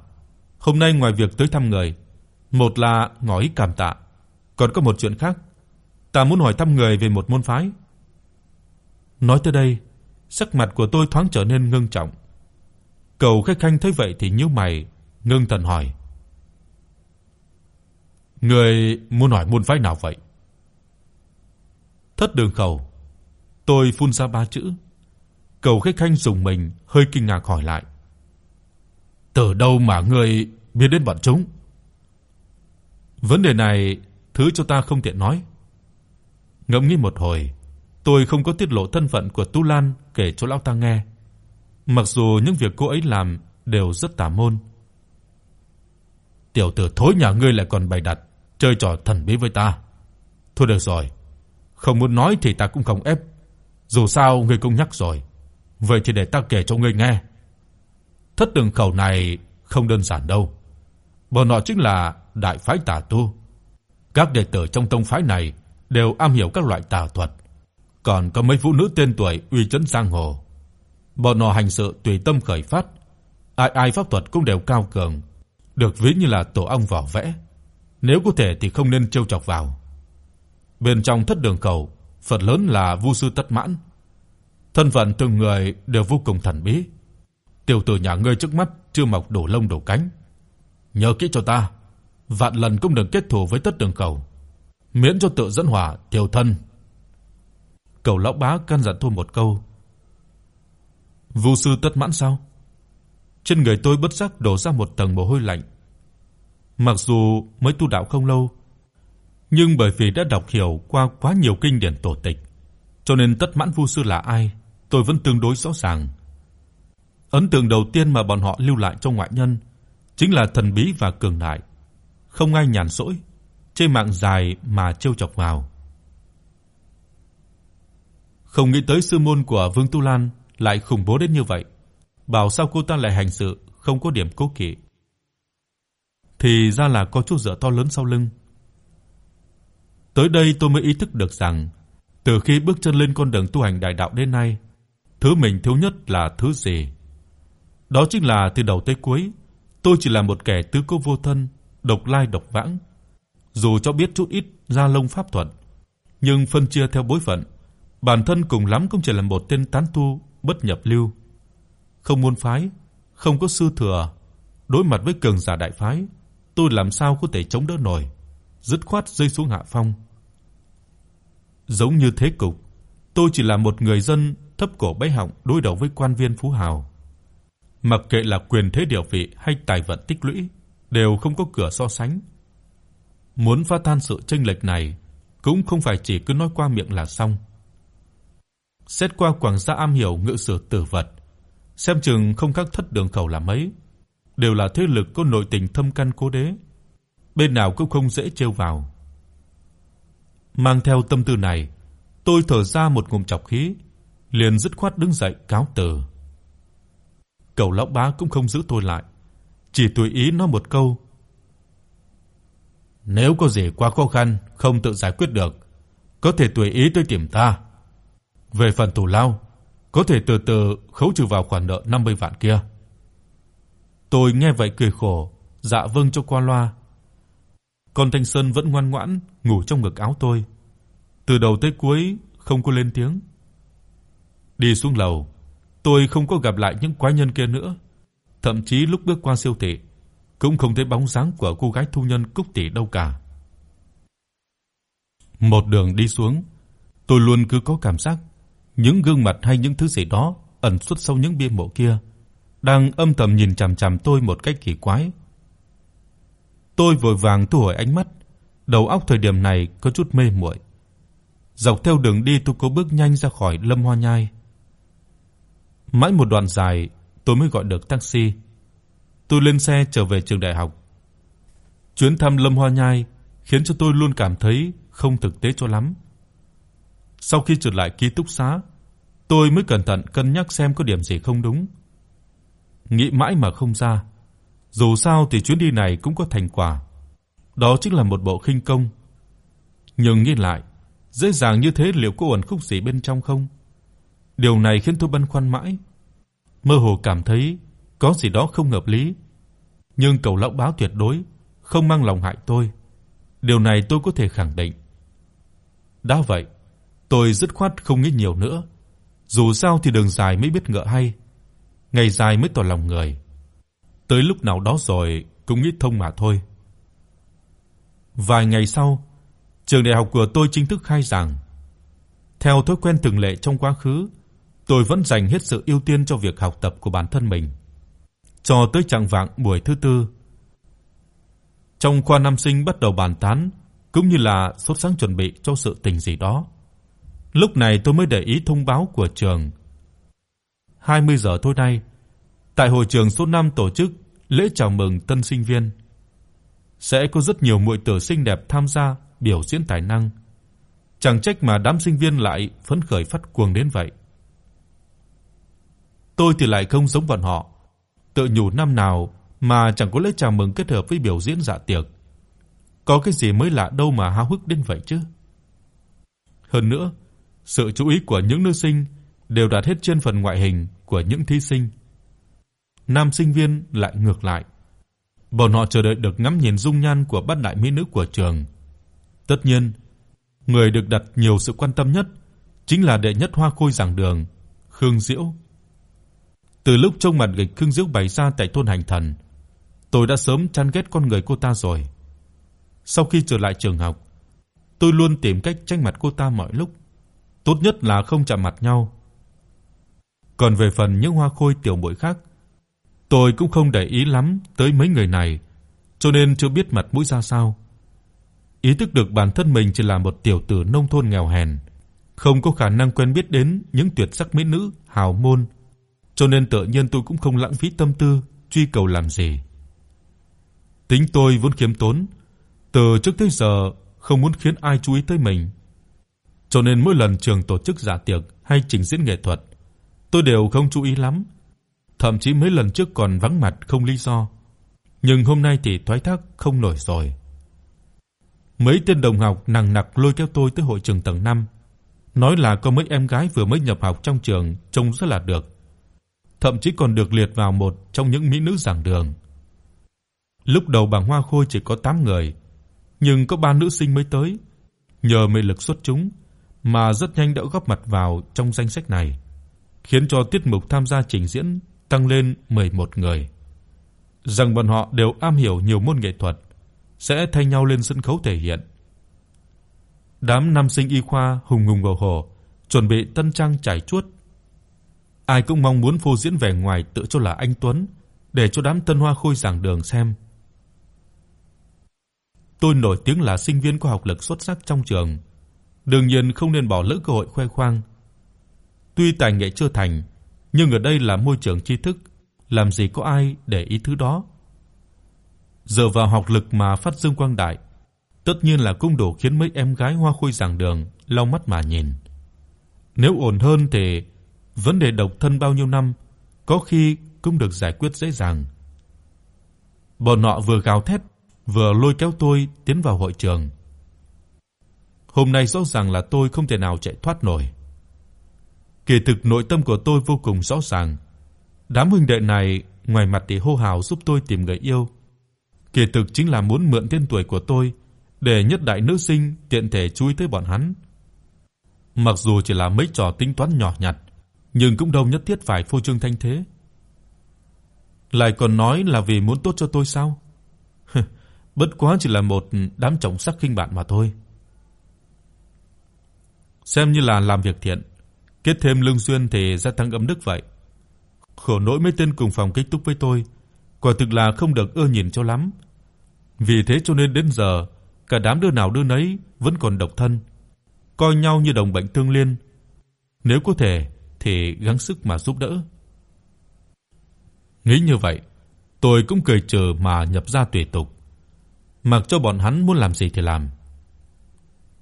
hôm nay ngoài việc tới thăm người, một là ngỏ ý cảm tạ, còn có một chuyện khác, ta muốn hỏi thăm người về một môn phái. Nói tới đây, sắc mặt của tôi thoáng trở nên ngưng trọng. Cầu Khách Khanh thấy vậy thì nhíu mày, ngưng thần hỏi: "Người muốn hỏi môn phái nào vậy?" Thất Đường Khẩu. Tôi phun ra ba chữ. Cầu Khách Khanh dùng mình, hơi kinh ngạc hỏi lại: "Từ đâu mà ngươi biết đến bọn chúng?" Vấn đề này thứ cho ta không tiện nói. Ngẫm nghĩ một hồi, tôi không có tiết lộ thân phận của Tu Lan kể cho lão ta nghe. Mặc dù những việc cô ấy làm đều rất tà môn. Tiểu tử thối nhà ngươi lại còn bày đặt chơi trò thần bí với ta. Thôi được rồi, không muốn nói thì ta cũng không ép. Dù sao ngươi cũng nhắc rồi, vậy thì để ta kể cho ngươi nghe. Thất đường khẩu này không đơn giản đâu. Bọn họ chính là đại phái tà tu. Các đệ tử trong tông phái này đều am hiểu các loại tà thuật, còn có mấy phụ nữ tên tuổi uy chấn giang hồ. Bọn họ hành sự tùy tâm khởi phát, ai ai pháp thuật cũng đều cao cường, được ví như là tổ ong vỏ vẽ. Nếu có thể thì không nên trêu chọc vào. Bên trong thất đường cầu, phần lớn là vu sư tất mãn. Thân phận từng người đều vô cùng thần bí. Tiểu tử nhà ngươi trước mắt chưa mọc đủ lông đủ cánh. Nhớ kỹ cho ta, vạn lần cũng đừng kết thù với tất đường cầu, miễn cho tự dẫn hỏa tiêu thân. Cầu lão bá căn dặn thôi một câu. Vu sư tất mãn sao? Trên người tôi bất giác đổ ra một tầng mồ hôi lạnh. Mặc dù mới tu đạo không lâu, nhưng bởi vì đã đọc hiểu qua quá nhiều kinh điển tổ tịch, cho nên tất mãn vu sư là ai, tôi vẫn tương đối rõ ràng. Ấn tượng đầu tiên mà bọn họ lưu lại cho ngoại nhân chính là thần bí và cường đại, không ai nhàn rỗi, chơi mạng dài mà trêu chọc vào. Không nghĩ tới sư môn của Vương Tu Lan lại khủng bố đến như vậy. Bảo sao cô ta lại hành sự không có điểm cố kỵ. thì ra là có chút dựa to lớn sau lưng. Tới đây tôi mới ý thức được rằng, từ khi bước chân lên con đường tu hành đại đạo đến nay, thứ mình thiếu nhất là thứ gì? Đó chính là từ đầu tới cuối, tôi chỉ là một kẻ tứ cố vô thân, độc lai độc vãng. Dù cho biết chút ít gia lông pháp thuật, nhưng phân chia theo bối phận, bản thân cùng lắm cũng chỉ là một tên tán tu bất nhập lưu. Không môn phái, không có sư thừa, đối mặt với cường giả đại phái, tôi làm sao có thể chống đỡ nổi, dứt khoát rơi xuống hạ phong. Giống như thế cục, tôi chỉ là một người dân thấp cổ bé họng đối đầu với quan viên phú hào. Mặc kệ là quyền thế địa vị hay tài vận tích lũy, đều không có cửa so sánh. Muốn phá tan sự chênh lệch này, cũng không phải chỉ cứ nói qua miệng là xong. Xét qua quảng gia am hiểu ngự sử tử vật, xem chừng không các thất đường khẩu là mấy, đều là thế lực có nội tình thâm căn cố đế, bên nào cũng không dễ trêu vào. Mang theo tâm tư này, tôi thở ra một ngụm trọc khí, liền dứt khoát đứng dậy cáo từ. Cậu lão bá cũng không giữ tôi lại, chỉ tùy ý nói một câu. Nếu có gì quá khó khăn không tự giải quyết được, có thể tùy ý tới tìm ta. Về phần tù lao, có thể từ từ khấu trừ vào khoản nợ 50 vạn kia. Tôi nghe vậy cười khổ, dạ vâng cho qua loa. Còn Thanh Sơn vẫn ngoan ngoãn ngủ trong ngực áo tôi. Từ đầu tới cuối không có lên tiếng. Đi xuống lầu, tôi không có gặp lại những quái nhân kia nữa, thậm chí lúc bước qua siêu thị cũng không thấy bóng dáng của cô gái thu nhân Cúc tỷ đâu cả. Một đường đi xuống, tôi luôn cứ có cảm giác những gương mặt hay những thứ gì đó ẩn xuất sau những bia mộ kia đang âm thầm nhìn chằm chằm tôi một cách kỳ quái. Tôi vội vàng thu hồi ánh mắt, đầu óc thời điểm này có chút mê muội. Dọc theo đường đi tôi cố bước nhanh ra khỏi Lâm Hoa Nhai. Mãi một đoạn dài, tôi mới gọi được taxi. Tôi lên xe trở về trường đại học. Chuyến thăm Lâm Hoa Nhai khiến cho tôi luôn cảm thấy không thực tế cho lắm. Sau khi trở lại ký túc xá, tôi mới cẩn thận cân nhắc xem có điểm gì không đúng. Nghĩ mãi mà không ra. Dù sao thì chuyến đi này cũng có thành quả. Đó chính là một bộ khinh công. Nhưng nghĩ lại, dễ dàng như thế liệu có ẩn khúc gì bên trong không? Điều này khiến tôi băn khoăn mãi. Mơ hồ cảm thấy có gì đó không hợp lý. Nhưng cậu lão báo tuyệt đối không mang lòng hại tôi. Điều này tôi có thể khẳng định. Đã vậy, tôi dứt khoát không nghĩ nhiều nữa. Dù sao thì đường dài mới biết ngựa hay, ngày dài mới tỏ lòng người. Tới lúc nào đó rồi cũng nghĩ thông mà thôi. Vài ngày sau, trường đại học của tôi chính thức khai giảng. Theo thói quen thường lệ trong quá khứ, tôi vẫn dành hết sự ưu tiên cho việc học tập của bản thân mình. Cho tới trạng vạng buổi thứ tư, trong khoa nam sinh bắt đầu bàn tán cũng như là sốt sáng chuẩn bị cho sự tình gì đó. Lúc này tôi mới để ý thông báo của trường. 20 giờ tối nay, tại hội trường số 5 tổ chức lễ chào mừng tân sinh viên. Sẽ có rất nhiều muội tử xinh đẹp tham gia biểu diễn tài năng. Chẳng trách mà đám sinh viên lại phấn khởi phát cuồng đến vậy. Tôi thì lại không giống bọn họ, tự nhủ năm nào mà chẳng có lễ chào mừng kết hợp với biểu diễn dạ tiệc. Có cái gì mới lạ đâu mà háo hức đến vậy chứ? Hơn nữa, sự chú ý của những nữ sinh đều đặt hết trên phần ngoại hình của những thí sinh. Nam sinh viên lại ngược lại. Bọn họ chờ đợi được ngắm nhìn dung nhan của bát đại mỹ nữ của trường. Tất nhiên, người được đặt nhiều sự quan tâm nhất chính là đệ nhất hoa khôi giảng đường, Khương Diễu. Từ lúc trông mặt nghịch Khương Diễu bày ra tại thôn Hành Thần, tôi đã sớm chán ghét con người cô ta rồi. Sau khi trở lại trường học, tôi luôn tìm cách tránh mặt cô ta mọi lúc, tốt nhất là không chạm mặt nhau. Còn về phần những hoa khôi tiểu muội khác, tôi cũng không để ý lắm tới mấy người này, cho nên chưa biết mặt mũi ra sao. Ý thức được bản thân mình chỉ là một tiểu tử nông thôn nghèo hèn, không có khả năng quen biết đến những tuyệt sắc mỹ nữ hào môn, cho nên tự nhiên tôi cũng không lãng phí tâm tư truy cầu làm gì. Tính tôi vốn khiêm tốn, từ trước tới giờ không muốn khiến ai chú ý tới mình. Cho nên mỗi lần trường tổ chức dạ tiệc hay trình diễn nghệ thuật, tôi đều không chú ý lắm. Thậm chí mấy lần trước còn vắng mặt không lý do. nhưng hôm nay thì thoái thác không nổi rồi. Mấy tên đồng học nằng nặc lôi kéo tôi tới hội trường tầng 5, nói là có mấy em gái vừa mới nhập học trong trường trông rất là được. Thậm chí còn được liệt vào một trong những mỹ nữ giảng đường. Lúc đầu bảng hoa khôi chỉ có 8 người, nhưng có 3 nữ sinh mới tới, nhờ mị lực xuất chúng mà rất nhanh đã góp mặt vào trong danh sách này, khiến cho tiết mục tham gia trình diễn tăng lên 11 người. Rằng bọn họ đều am hiểu nhiều môn nghệ thuật, sẽ thay nhau lên sân khấu thể hiện. Đám nam sinh y khoa hùng hùng hổ hổ, chuẩn bị tân trang trải chuốt. Ai cũng mong muốn phô diễn vẻ ngoài tự cho là anh tuấn, để cho đám tân hoa khôi giảng đường xem. Tôi nổi tiếng là sinh viên có học lực xuất sắc trong trường, đương nhiên không nên bỏ lỡ cơ hội khoe khoang. Tuy tài nghệ chưa thành, nhưng ở đây là môi trường tri thức, làm gì có ai để ý thứ đó. Dựa vào học lực mà phát dương quang đại, tất nhiên là cũng đủ khiến mấy em gái hoa khôi giảng đường lau mắt mà nhìn. Nếu ổn hơn thì vấn đề độc thân bao nhiêu năm có khi cũng được giải quyết dễ dàng. Bọn họ vừa gào thét, vừa lôi kéo tôi tiến vào hội trường. Hôm nay rõ ràng là tôi không thể nào chạy thoát nổi. Kỳ thực nội tâm của tôi vô cùng rõ ràng. Đám huynh đệ này ngoài mặt thì hô hào giúp tôi tìm người yêu, kỳ thực chính là muốn mượn tên tuổi của tôi để nhất đại nữ sinh tiện thể chui tới bọn hắn. Mặc dù chỉ là mấy trò tính toán nhỏ nhặt, nhưng cũng đâu nhất thiết phải phô trương thanh thế. Lại còn nói là vì muốn tốt cho tôi sao? Bất quá chỉ là một đám trọng sắc khinh bạn mà thôi. Xem như là làm việc thiện, kết thêm lương duyên thì gia tăng âm đức vậy. Khổ nỗi mấy tên cùng phòng kích túc với tôi, quả thực là không được ưa nhìn cho lắm. Vì thế cho nên đến giờ, cả đám đứa nào đứa nấy vẫn còn độc thân, coi nhau như đồng bệnh tương liên. Nếu có thể thể gắng sức mà giúp đỡ. Nghĩ như vậy, tôi cũng cười chờ mà nhập ra tùy tục, mặc cho bọn hắn muốn làm gì thì làm.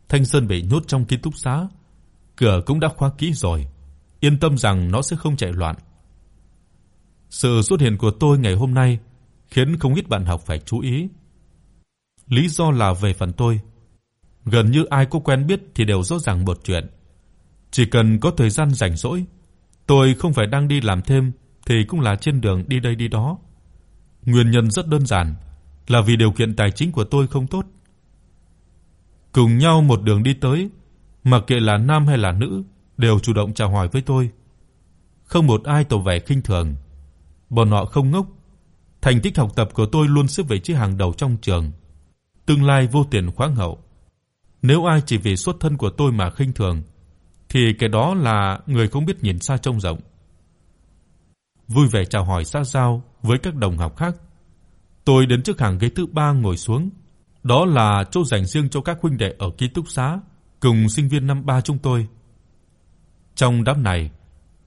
Thanh Sơn bị nhốt trong ký túc xá, cửa cũng đã khóa kỹ rồi, yên tâm rằng nó sẽ không chạy loạn. Sự xuất hiện của tôi ngày hôm nay khiến không ít bạn học phải chú ý. Lý do là về phần tôi, gần như ai có quen biết thì đều rõ ràng một chuyện. Chỉ cần có thời gian rảnh rỗi, tôi không phải đang đi làm thêm thì cũng là trên đường đi đây đi đó. Nguyên nhân rất đơn giản, là vì điều kiện tài chính của tôi không tốt. Cùng nhau một đường đi tới, mặc kệ là nam hay là nữ đều chủ động chào hỏi với tôi. Không một ai tỏ vẻ khinh thường. Bọn họ không ngốc, thành tích học tập của tôi luôn xếp vị trí hàng đầu trong trường. Tương lai vô tiền khoáng hậu. Nếu ai chỉ vì xuất thân của tôi mà khinh thường thì cái đó là người không biết nhìn xa trông rộng. Vui vẻ chào hỏi xã giao với các đồng học khác. Tôi đến trước hàng ghế thứ ba ngồi xuống. Đó là chỗ dành riêng cho các huynh đệ ở ký túc xá cùng sinh viên năm 3 chúng tôi. Trong đám này,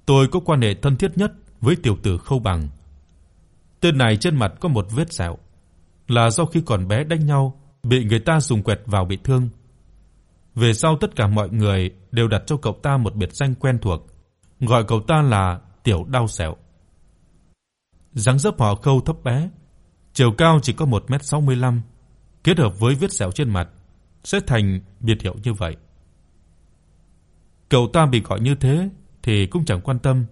tôi có quan hệ thân thiết nhất với tiểu tử Khâu Bằng. Tên này trên mặt có một vết sẹo, là do khi còn bé đánh nhau bị người ta dùng quẹt vào bị thương. Về sau tất cả mọi người đều đặt cho cậu ta một biệt danh quen thuộc, gọi cậu ta là Tiểu Đau Sẹo. Dáng dấp họ Khâu thấp bé, chiều cao chỉ có 1m65, kết hợp với vết sẹo trên mặt sẽ thành biệt hiệu như vậy. Cậu ta bị gọi như thế thì cũng chẳng quan tâm.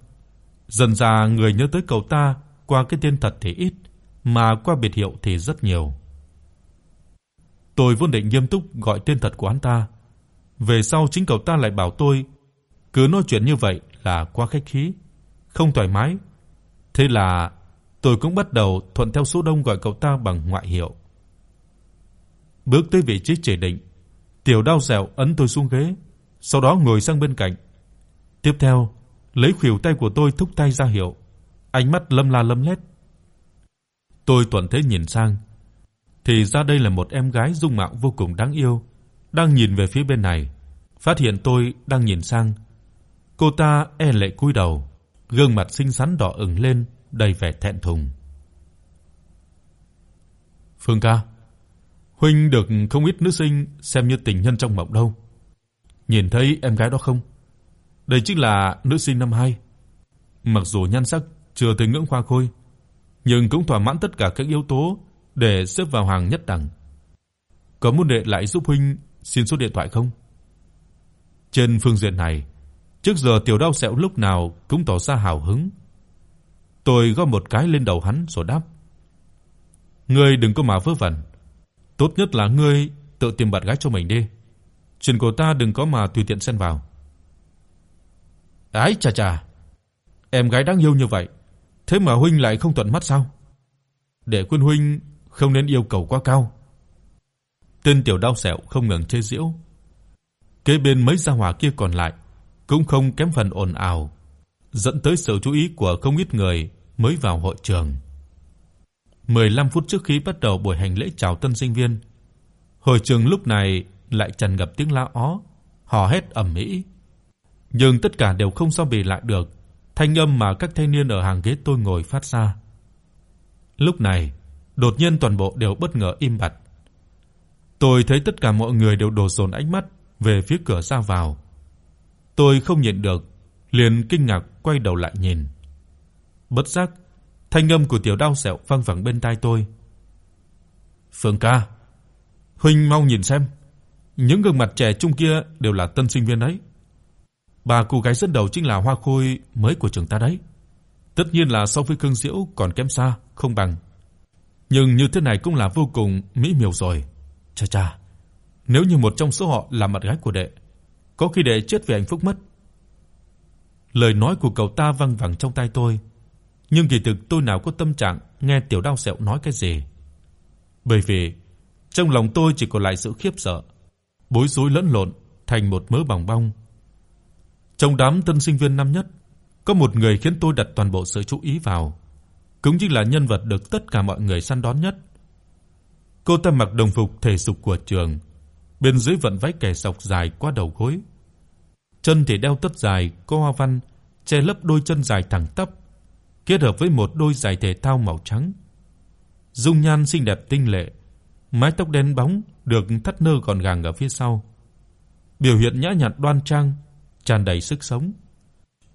Dần dà người nhớ tới cậu ta qua cái tên thật thì ít, mà qua biệt hiệu thì rất nhiều. Tôi vốn định nghiêm túc gọi tên thật của hắn ta. Về sau chính cậu ta lại bảo tôi cứ nói chuyện như vậy là quá khách khí, không thoải mái. Thế là tôi cũng bắt đầu thuận theo số đông gọi cậu ta bằng ngoại hiệu. Bước tới vị trí chỉ định, Tiểu Đao Dẻo ấn tôi xuống ghế, sau đó ngồi sang bên cạnh. Tiếp theo, lấy khuỷu tay của tôi thúc tay ra hiệu, ánh mắt lâm la lâm lét. Tôi thuận thế nhìn sang, thì ra đây là một em gái dung mạo vô cùng đáng yêu, đang nhìn về phía bên này, phát hiện tôi đang nhìn sang. Cô ta e lệ cúi đầu, gương mặt xinh xắn đỏ ửng lên, đầy vẻ thẹn thùng. Phương ca, huynh được không ít nữ sinh xem như tình nhân trong mộng đâu. Nhìn thấy em gái đó không? Đây chính là nữ sinh năm 2. Mặc dù nhan sắc chưa tới ngưỡng khoa khôi, nhưng cũng thỏa mãn tất cả các yếu tố để xếp vào hàng nhất đẳng. Có muốn đệ lại giúp huynh xin số điện thoại không? Trên phương diện này, trước giờ Tiểu Đao Sẹo lúc nào cũng tỏ ra hào hứng. Tôi gõ một cái lên đầu hắn rồi đáp: "Ngươi đừng có mà vớ vẩn, tốt nhất là ngươi tự tìm bạn gái cho mình đi. Chuyện của ta đừng có mà tùy tiện xen vào." Ái chà chà, em gái đáng yêu như vậy, thế mà huynh lại không thuận mắt sao? Để quân huynh không nên yêu cầu quá cao. Tên tiểu đau sẹo không ngừng chế giễu. Kế bên mấy gia hỏa kia còn lại cũng không kém phần ồn ào, dẫn tới sự chú ý của không ít người mới vào hội trường. 15 phút trước khi bắt đầu buổi hành lễ chào tân sinh viên, hội trường lúc này lại tràn ngập tiếng la ó, hò hét ầm ĩ. Nhưng tất cả đều không sao bì lại được thanh âm mà các thanh niên ở hàng ghế tôi ngồi phát ra. Lúc này, đột nhiên toàn bộ đều bất ngờ im bặt. Tôi thấy tất cả mọi người đều đổ dồn ánh mắt về phía cửa ra vào. Tôi không nhịn được, liền kinh ngạc quay đầu lại nhìn. Bất giác, thanh âm của Tiểu Đao Sẹo vang vẳng bên tai tôi. "Phương ca, huynh mau nhìn xem, những gương mặt trẻ trung kia đều là tân sinh viên đấy." Ba cô gái dẫn đầu chính là Hoa Khôi mới của trường ta đấy. Tất nhiên là so với Cương Diễu còn kém xa, không bằng. Nhưng như thế này cũng là vô cùng mỹ miều rồi. Cha cha, nếu như một trong số họ là mặt gái của đệ, có khi đệ chết vì hạnh phúc mất. Lời nói của cậu ta vang vẳng trong tai tôi, nhưng kỳ thực tôi nào có tâm trạng nghe tiểu đao sẹo nói cái gì. Bởi vì trong lòng tôi chỉ còn lại sự khiếp sợ, bối rối lẫn lộn thành một mớ bòng bong. Trong đám tân sinh viên năm nhất, có một người khiến tôi đặt toàn bộ sự chú ý vào, cũng chính là nhân vật được tất cả mọi người săn đón nhất. Cô ta mặc đồng phục thể dục của trường, bên dưới vận váy kẻ sọc dài qua đầu gối. Chân thì đeo tất dài có hoa văn che lấp đôi chân dài thẳng tắp, kết hợp với một đôi giày thể thao màu trắng. Dung nhan xinh đẹp tinh lệ, mái tóc đen bóng được thắt nơ gọn gàng ở phía sau. Biểu hiện nhã nhặn đoan trang, tràn đầy sức sống.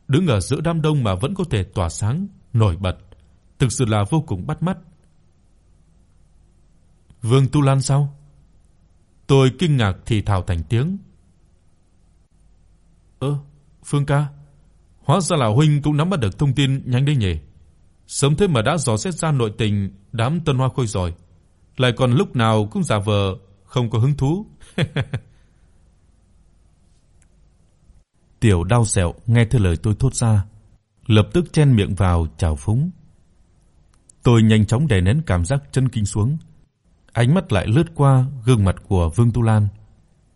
Đứng ở giữa đám đông mà vẫn có thể tỏa sáng, nổi bật, thực sự là vô cùng bắt mắt. Vương Tu Lan sao? Tôi kinh ngạc thì thào thành tiếng. "Ơ, Phương ca, hóa ra là huynh cũng nắm bắt được thông tin nhanh đấy nhỉ. Sớm thế mà đã dò xét ra nội tình đám Tân Hoa Khôi rồi, lại còn lúc nào cũng giả vờ không có hứng thú." Tiểu Đao Sẹo nghe theo lời tôi thốt ra, lập tức chen miệng vào chào phúng. Tôi nhanh chóng đè nén cảm giác chân kinh xuống, ánh mắt lại lướt qua gương mặt của Vương Tu Lan,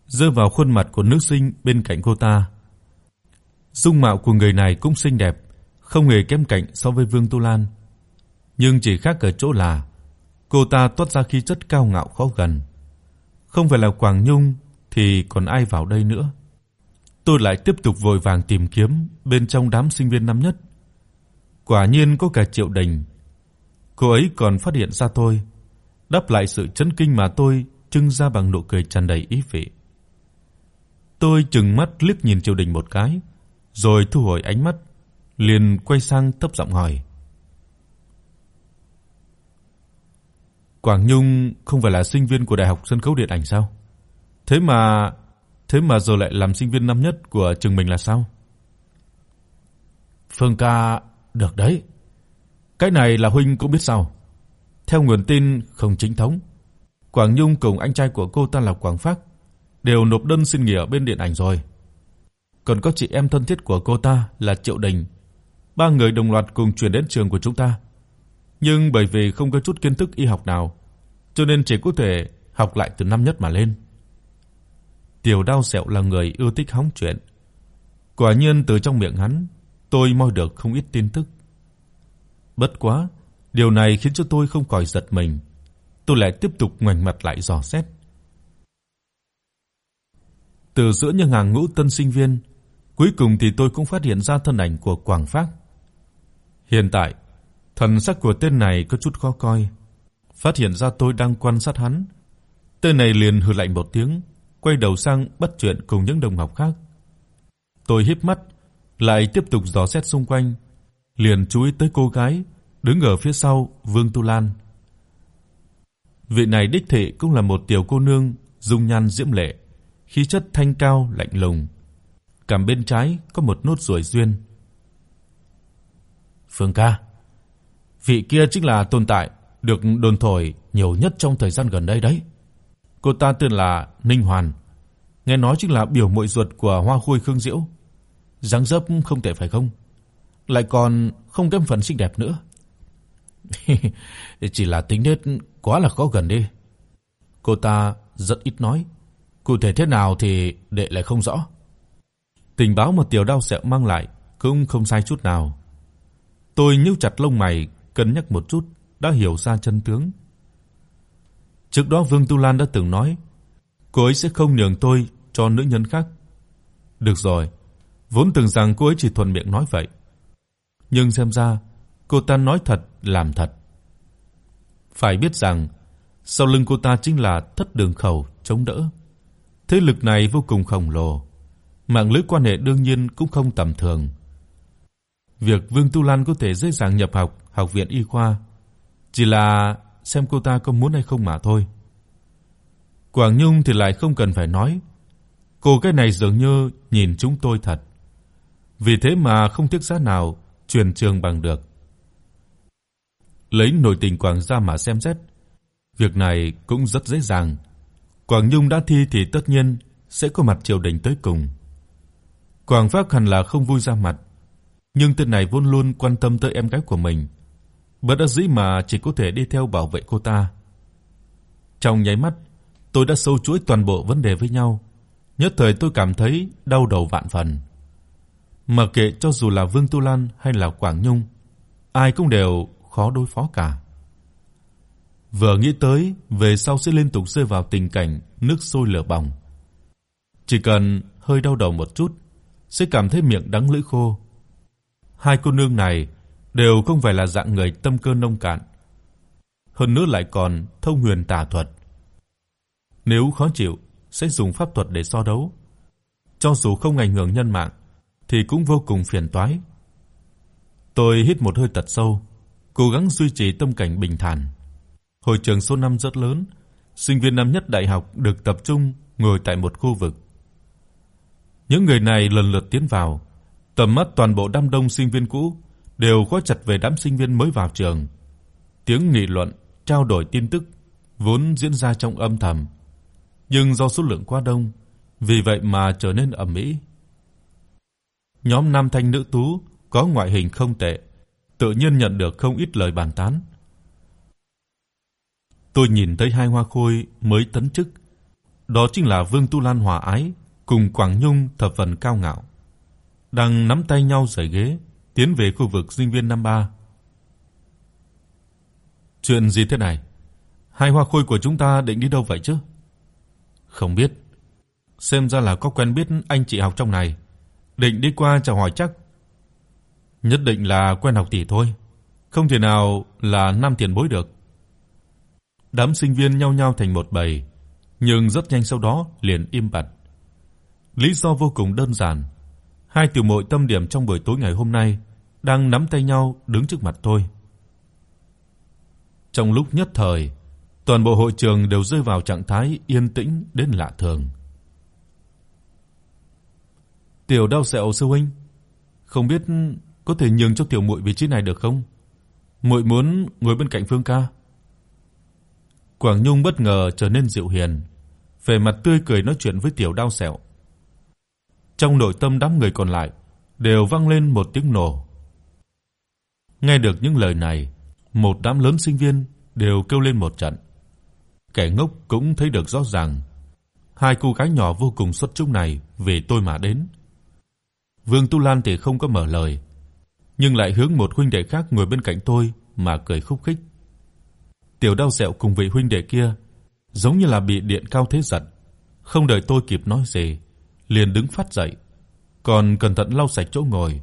rơi vào khuôn mặt của nữ sinh bên cạnh cô ta. Dung mạo của người này cũng xinh đẹp, không hề kém cạnh so với Vương Tu Lan, nhưng chỉ khác ở chỗ là cô ta toát ra khí chất cao ngạo khó gần. Không phải là Quảng Nhung thì còn ai vào đây nữa. Tôi lại tiếp tục vội vàng tìm kiếm bên trong đám sinh viên năm nhất. Quả nhiên có cả Triệu Đình. Cô ấy còn phát hiện ra tôi, đáp lại sự chấn kinh mà tôi trưng ra bằng nụ cười tràn đầy ý vị. Tôi trừng mắt liếc nhìn Triệu Đình một cái, rồi thu hồi ánh mắt, liền quay sang thấp giọng hỏi: Quảng Nhung không phải là sinh viên của Đại học Sân khấu Điện ảnh sao? Thế mà thế mà giờ lại làm sinh viên năm nhất của trường mình là sao? Phương ca, được đấy. Cái này là huynh cũng biết sao? Theo nguồn tin không chính thống, Quảng Nhung cùng anh trai của cô ta là Quảng Phác đều nộp đơn xin nghỉ ở bên điện ảnh rồi. Còn có chị em thân thiết của cô ta là Triệu Đình, ba người đồng loạt cùng chuyển đến trường của chúng ta. Nhưng bởi vì không có chút kiến thức y học nào, cho nên chỉ có thể học lại từ năm nhất mà lên. Tiểu Đao Sẹo là người ưa thích hóng chuyện. Quả nhiên từ trong miệng hắn, tôi moi được không ít tin tức. Bất quá, điều này khiến cho tôi không khỏi giật mình. Tôi lại tiếp tục ngoảnh mặt lại dò xét. Từ giữa những hàng ngũ tân sinh viên, cuối cùng thì tôi cũng phát hiện ra thân ảnh của Quảng Phác. Hiện tại, thần sắc của tên này có chút khó coi. Phát hiện ra tôi đang quan sát hắn, tên này liền hừ lạnh một tiếng, quay đầu sang bắt chuyện cùng những đồng học khác. Tôi híp mắt, lại tiếp tục dò xét xung quanh, liền chú ý tới cô gái đứng ở phía sau Vương Tu Lan. Vị này đích thị cũng là một tiểu cô nương dung nhan diễm lệ, khí chất thanh cao lạnh lùng. Cằm bên trái có một nốt ruồi duyên. Phương ca, vị kia chính là tồn tại được đồn thổi nhiều nhất trong thời gian gần đây đấy. Cô ta tên là Ninh Hoàn, nghe nói chính là biểu muội ruột của Hoa Khôi Khương Diễu. Dáng dấp không tệ phải không? Lại còn không kém phần xinh đẹp nữa. Chỉ là tính nết quá là khó gần đi. Cô ta rất ít nói, cụ thể thế nào thì đệ lại không rõ. Tình báo mà tiểu đao sẹo mang lại cũng không sai chút nào. Tôi nhíu chặt lông mày, cân nhắc một chút, đã hiểu ra chân tướng. Trước đó Vương Tu Lan đã từng nói, cô ấy sẽ không nhường tôi cho nữ nhân khác. Được rồi, vốn tưởng rằng cô ấy chỉ thuận miệng nói vậy. Nhưng xem ra, cô ta nói thật làm thật. Phải biết rằng, sau lưng cô ta chính là Thất Đường Khẩu chống đỡ. Thế lực này vô cùng khổng lồ, mạng lưới quan hệ đương nhiên cũng không tầm thường. Việc Vương Tu Lan có thể dễ dàng nhập học học viện y khoa chỉ là xem cô ta có muốn hay không mà thôi. Quảng Nhung thì lại không cần phải nói, cô cái này dường như nhìn chúng tôi thật. Vì thế mà không tiếc giá nào truyền trường bằng được. Lấy nội tình Quảng gia mà xem xét, việc này cũng rất dễ dàng. Quảng Nhung đã thi thì tất nhiên sẽ có mặt triều đình tới cùng. Quảng Phác hẳn là không vui ra mặt, nhưng tên này vốn luôn quan tâm tới em gái của mình, bất đắc dĩ mà chỉ có thể đi theo bảo vệ cô ta. Trong nháy mắt, tôi đã sâu chuỗi toàn bộ vấn đề với nhau, nhất thời tôi cảm thấy đau đầu vạn phần. Mặc kệ cho dù là Vương Tu Lan hay là Quảng Nhung, ai cũng đều khó đối phó cả. Vừa nghĩ tới về sau sẽ liên tục rơi vào tình cảnh nước sôi lửa bỏng. Chỉ cần hơi đau đầu một chút sẽ cảm thấy miệng đắng lưỡi khô. Hai cô nương này đều không phải là dạng người tâm cơ nông cạn. Hơn nữa lại còn thông huyền tà thuật. Nếu khó chịu sẽ dùng pháp thuật để so đấu. Cho dù không ảnh hưởng nhân mạng thì cũng vô cùng phiền toái. Tôi hít một hơi thật sâu, cố gắng duy trì tâm cảnh bình thản. Hội trường số 5 rất lớn, sinh viên năm nhất đại học được tập trung ngồi tại một khu vực. Những người này lần lượt tiến vào, tầm mắt toàn bộ đám đông sinh viên cũ đều khóa chặt về đám sinh viên mới vào trường. Tiếng nghị luận, trao đổi tin tức vốn diễn ra trong âm thầm, nhưng do số lượng quá đông, vì vậy mà trở nên ầm ĩ. Nhóm nam thanh nữ tú có ngoại hình không tệ, tự nhiên nhận được không ít lời bàn tán. Tôi nhìn thấy hai hoa khôi mới tấn chức, đó chính là Vương Tu Lan hòa ái cùng Quảng Nhung thập phần cao ngạo, đang nắm tay nhau rời ghế, tiến về khu vực sinh viên năm 3. Chuyện gì thế này? Hai hoa khôi của chúng ta định đi đâu vậy chứ? Không biết. Xem ra là có quen biết anh chị học trong này, định đi qua chào hỏi chắc. Nhất định là quen học tỷ thôi, không thể nào là nam tiền bối được. Đám sinh viên nhao nhao thành một bầy, nhưng rất nhanh sau đó liền im bặt. Lý do vô cùng đơn giản, hai tiểu muội tâm điểm trong buổi tối ngày hôm nay đang nắm tay nhau đứng trước mặt tôi. Trong lúc nhất thời, toàn bộ hội trường đều rơi vào trạng thái yên tĩnh đến lạ thường. Tiểu Đao Sẹo sư huynh, không biết có thể nhường cho tiểu muội vị trí này được không? Muội muốn ngồi bên cạnh Phương ca. Quảng Nhung bất ngờ trở nên dịu hiền, vẻ mặt tươi cười nói chuyện với Tiểu Đao Sẹo. Trong nội tâm đám người còn lại đều vang lên một tiếng nổ. Nghe được những lời này, một đám lớn sinh viên đều kêu lên một trận. Kẻ ngốc cũng thấy được rõ ràng, hai cô gái nhỏ vô cùng xuất chúng này về tôi mà đến. Vương Tu Lan thì không có mở lời, nhưng lại hướng một huynh đệ khác ngồi bên cạnh tôi mà cười khúc khích. Tiểu Đao Sẹo cùng vị huynh đệ kia giống như là bị điện cao thế giật, không đợi tôi kịp nói gì, liền đứng phát dậy, còn cẩn thận lau sạch chỗ ngồi,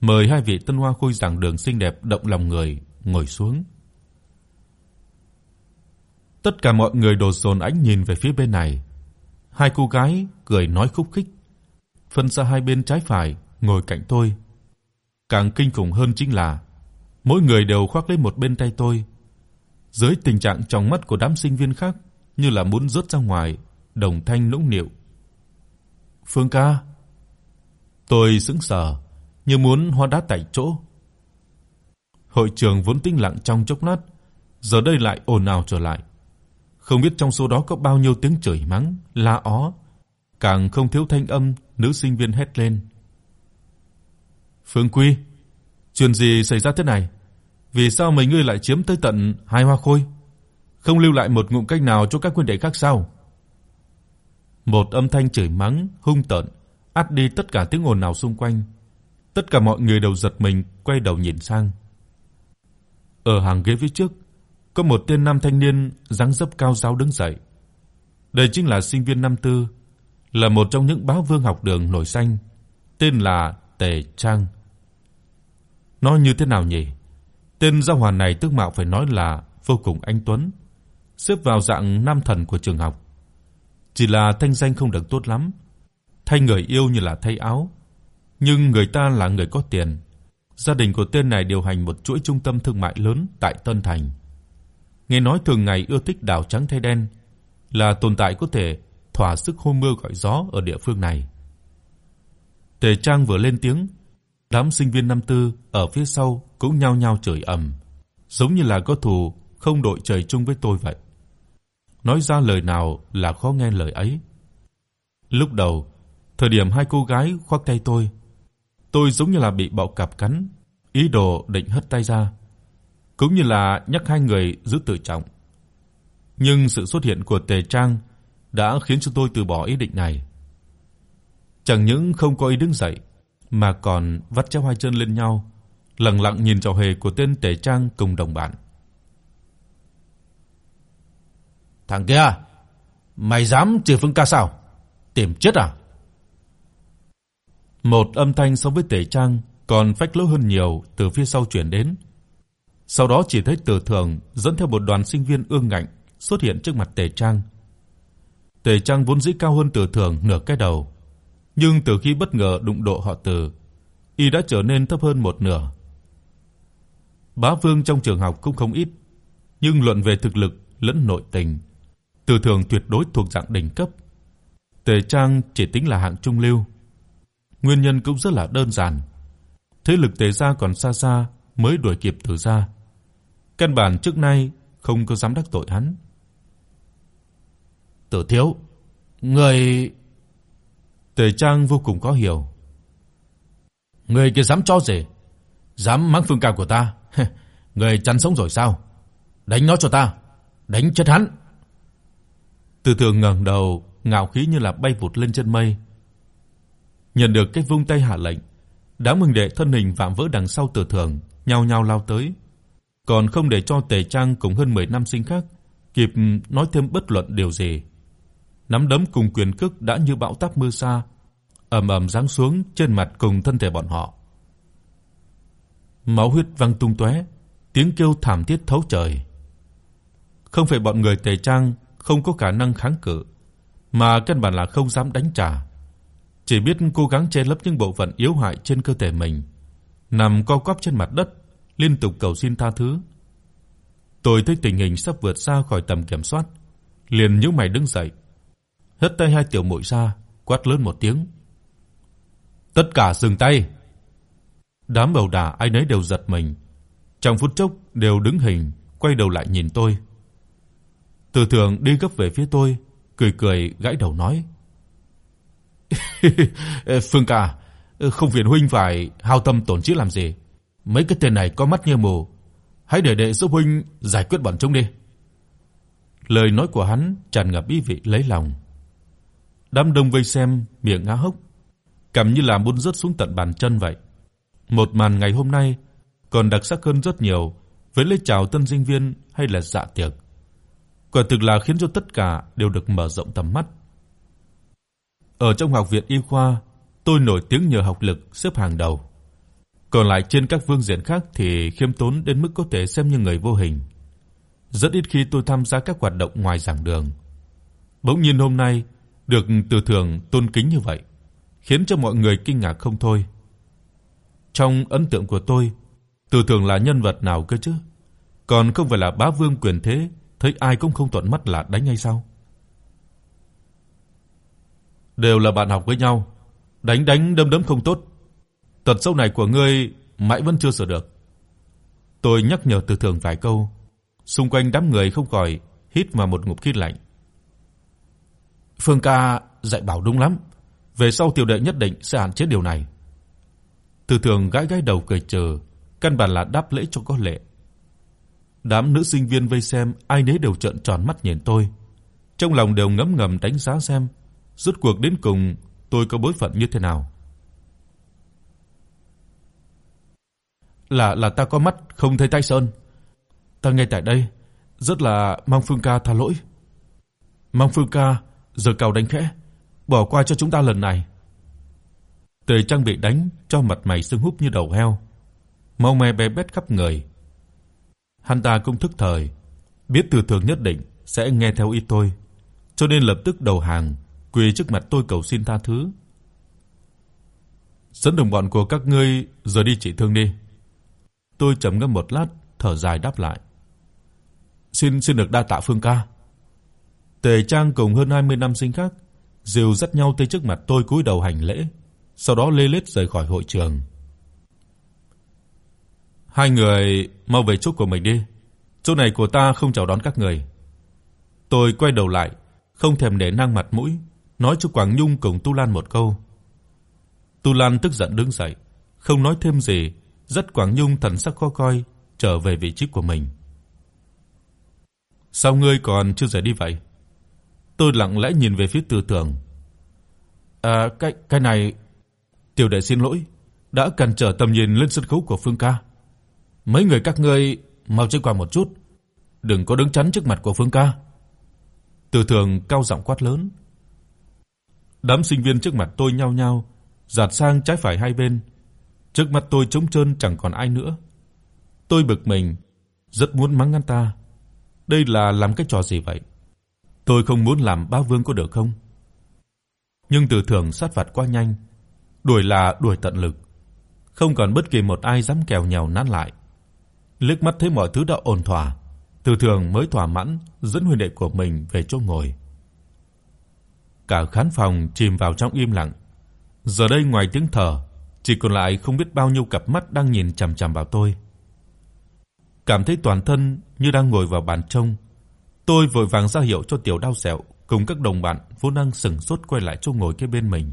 mời hai vị tân hoa khôi giảng đường xinh đẹp động lòng người ngồi xuống. Tất cả mọi người đổ dồn ánh nhìn về phía bên này. Hai cô gái cười nói khúc khích. Phân ra hai bên trái phải ngồi cạnh tôi. Càng kinh khủng hơn chính là mỗi người đều khoác lấy một bên tay tôi. Dưới tình trạng trong mắt của đám sinh viên khác như là muốn rớt ra ngoài, đồng thanh nũng nịu. "Phương ca." Tôi sững sờ, như muốn hóa đá tại chỗ. Hội trường vốn tĩnh lặng trong chốc lát, giờ đây lại ồn ào trở lại. Không biết trong số đó có bao nhiêu tiếng chửi mắng, la ó, càng không thiếu thanh âm nữ sinh viên hét lên. "Phương Quy, chuyện gì xảy ra thế này? Vì sao mấy ngươi lại chiếm tới tận hai hoa khôi, không lưu lại một ngụm cách nào cho các quân đệ khác sao?" Một âm thanh chửi mắng hung tợn át đi tất cả tiếng ồn nào xung quanh. Tất cả mọi người đều giật mình quay đầu nhìn sang. Ở hàng ghế phía trước, có một tên nam thanh niên dáng dấp cao ráo đứng dậy. Đây chính là sinh viên năm tư, là một trong những bá vương học đường nổi danh, tên là Tề Trang. Nói như thế nào nhỉ? Tên gia hoàn này tức mạo phải nói là vô cùng anh tuấn, xếp vào dạng nam thần của trường học. Chỉ là thanh danh không được tốt lắm, thay người yêu như là thay áo, nhưng người ta là người có tiền. Gia đình của tên này điều hành một chuỗi trung tâm thương mại lớn tại Tân Thành. Nghe nói thường ngày ưa thích đào trắng thay đen, là tồn tại có thể thỏa sức hô mưa gọi gió ở địa phương này. Tề Trang vừa lên tiếng, đám sinh viên năm tư ở phía sau cũng nhao nhao chửi ầm, giống như là có thù không đội trời chung với tôi vậy. Nói ra lời nào là khó nghe lời ấy. Lúc đầu, thời điểm hai cô gái khoác tay tôi, tôi giống như là bị bọ cạp cắn, ý đồ định hất tay ra, cũng như là nhắc hai người giữ tự trọng. Nhưng sự xuất hiện của Tề Trang đã khiến cho tôi từ bỏ ý định này. Chẳng những không có ý đứng dậy, mà còn vắt chéo hai chân lên nhau, lặng lặng nhìn trò hề của tên Tề Trang cùng đồng bạn. Thằng kia, mày dám trừ Phương ca sao? Tìm chết à? Một âm thanh so với Tề Trang còn phách lối hơn nhiều từ phía sau truyền đến. Sau đó chỉ thấy Từ Thường dẫn theo một đoàn sinh viên ương ngạnh xuất hiện trước mặt Tề Trang. Tề Trang vốn dĩ cao hơn Từ Thường nửa cái đầu, nhưng từ khi bất ngờ đụng độ họ Từ, y đã trở nên thấp hơn một nửa. Bá vương trong trường học cũng không ít, nhưng luận về thực lực lẫn nội tình, Từ Thường tuyệt đối thuộc dạng đỉnh cấp. Tề Trang chỉ tính là hạng trung lưu. Nguyên nhân cũng rất là đơn giản. Thế lực Tề gia còn xa xa mới đuổi kịp Từ gia. Căn bản trước nay không có dám đắc tội hắn. Tử thiếu, người Tề Trang vô cùng có hiểu. Người kia dám cho gì? Dám mắng Phương Ca của ta? người chăn sống rồi sao? Đánh nó cho ta, đánh chết hắn. Từ Thường ngẩng đầu, ngạo khí như là bay vụt lên trên mây. Nhận được cái vung tay hạ lệnh, đám mừng đệ thân hình vạm vỡ đằng sau Từ Thường, nhao nhao lao tới, còn không để cho Tề Trang cùng hơn 10 năm sinh khác kịp nói thêm bất luận điều gì. Nắm đấm cùng quyền cước đã như bão táp mưa sa, ầm ầm giáng xuống trên mặt cùng thân thể bọn họ. Máu huyết văng tung tóe, tiếng kêu thảm thiết thấu trời. Không phải bọn người Tề Trang không có khả năng kháng cự, mà căn bản là không dám đánh trả, chỉ biết cố gắng che lấp những bộ phận yếu hại trên cơ thể mình, nằm co quắp trên mặt đất, liên tục cầu xin tha thứ. Tôi thấy tình hình sắp vượt xa khỏi tầm kiểm soát, liền nhíu mày đứng dậy, hất tay hai tiểu muội ra, quát lớn một tiếng. "Tất cả dừng tay!" Đám bầu đà ai nấy đều giật mình, trong phút chốc đều đứng hình, quay đầu lại nhìn tôi. Từ Thường đi gấp về phía tôi, cười cười gãi đầu nói: "Phương ca, không phiền huynh phải hao tâm tổn trí làm gì. Mấy cái tên này có mắt như mù, hãy để đệ giúp huynh giải quyết bọn chúng đi." Lời nói của hắn tràn ngập ý vị lấy lòng. Đám đông vây xem miệng há hốc, cảm như là muốn rớt xuống tận bàn chân vậy. Một màn ngày hôm nay còn đặc sắc hơn rất nhiều với lễ chào tân sinh viên hay là dạ tiệc. Quả thực là khiến cho tất cả đều được mở rộng tầm mắt. Ở trong học viện y khoa, tôi nổi tiếng nhờ học lực xếp hàng đầu. Còn lại trên các phương diện khác thì khiêm tốn đến mức có thể xem như người vô hình. Rất ít khi tôi tham gia các hoạt động ngoài giảng đường. Bỗng nhiên hôm nay được Từ Thường tôn kính như vậy, khiến cho mọi người kinh ngạc không thôi. Trong ấn tượng của tôi, Từ Thường là nhân vật nào cơ chứ? Còn không phải là bá vương quyền thế, thấy ai cũng không thuận mắt là đánh ngay sao? Đều là bạn học với nhau, đánh đánh đấm đấm không tốt. Tật xấu này của ngươi mãi vẫn chưa sửa được. Tôi nhắc nhở Từ Thường vài câu, xung quanh đám người không khỏi hít vào một ngụm khí lạnh. Phương ca dạy bảo đúng lắm, về sau tiểu đệ nhất định sẽ hạn chế điều này. Từ Thường gãi gãi đầu cười trừ, căn bản là đáp lễ cho có lệ. Đám nữ sinh viên vây xem, ai nấy đều trợn tròn mắt nhìn tôi, trong lòng đều ngấm ngầm đánh giá xem rốt cuộc đến cùng tôi có bối phận như thế nào. Là là ta có mắt không thấy tay sơn. Ta ngay tại đây, rất là mong Phương ca tha lỗi. Mong Phương ca giờ cầu đánh khẽ, bỏ qua cho chúng ta lần này. Tề Trang bị đánh cho mặt mày sưng húp như đầu heo, máu me bé bét khắp người. Hắn ta cũng thức thời, biết Từ Thường nhất định sẽ nghe theo ý tôi, cho nên lập tức đầu hàng, quỳ trước mặt tôi cầu xin tha thứ. Dẫn đồng bọn của các ngươi giờ đi trị thương đi. Tôi trầm ngâm một lát, thở dài đáp lại. Xin xin được đa tạ Phương ca. Tề Trang cùng hơn 20 năm sinh khác dìu dắt nhau tới trước mặt tôi cúi đầu hành lễ, sau đó lê lết rời khỏi hội trường. Hai người mau về chỗ của mình đi. Chỗ này của ta không chào đón các người. Tôi quay đầu lại, không thèm để nang mặt mũi, nói cho Quảng Nhung cùng Tu Lan một câu. Tu Lan tức giận đứng dậy, không nói thêm gì, rất Quảng Nhung thần sắc khó coi trở về vị trí của mình. Sao ngươi còn chưa rời đi vậy? Tôi lặng lẽ nhìn về phía Từ Tưởng. À cái cái này tiểu đệ xin lỗi, đã cản trở tầm nhìn lên sân khấu của Phương ca. Mấy người các ngươi mau chơi qua một chút, đừng có đứng chắn trước mặt của Phương ca. Từ Thường cao giọng quát lớn. Đám sinh viên trước mặt tôi nhao nhao dạt sang trái phải hai bên. Trước mặt tôi trống trơn chẳng còn ai nữa. Tôi bực mình, rất muốn mắng hắn ta. Đây là làm cái trò gì vậy? Tôi không muốn làm bá vương có được không? Nhưng Từ Thường sát phạt quá nhanh, đuổi là đuổi tận lực, không còn bất kỳ một ai dám kèo nhào nán lại. Liếc mắt thấy mọi thứ đã ổn thỏa, Từ Thường mới thỏa mãn dẫn huynh đệ của mình về chỗ ngồi. Cả khán phòng chìm vào trong im lặng. Giờ đây ngoài tiếng thở, chỉ còn lại không biết bao nhiêu cặp mắt đang nhìn chằm chằm vào tôi. Cảm thấy toàn thân như đang ngồi vào bàn trông. Tôi vội vàng ra hiệu cho Tiểu Đao Sẹo cùng các đồng bạn vốn đang sững sốt quay lại chỗ ngồi kế bên mình.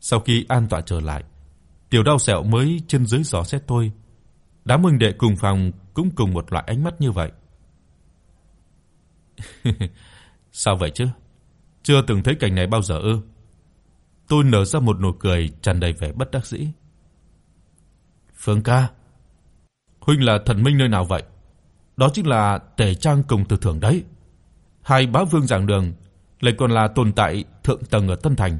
Sau khi an tọa trở lại, Tiểu Đao Sẹo mới trên dưới dò xét tôi. Đám huynh đệ cùng phòng cũng cùng một loại ánh mắt như vậy. Sao vậy chứ? Chưa từng thấy cảnh này bao giờ ư? Tôi nở ra một nụ cười tràn đầy vẻ bất đắc dĩ. Phương ca, huynh là thần minh nơi nào vậy? Đó chính là Tề Trang cùng Từ Thưởng đấy. Hai bá vương giảng đường lại còn là tồn tại thượng tầng ở Tân Thành.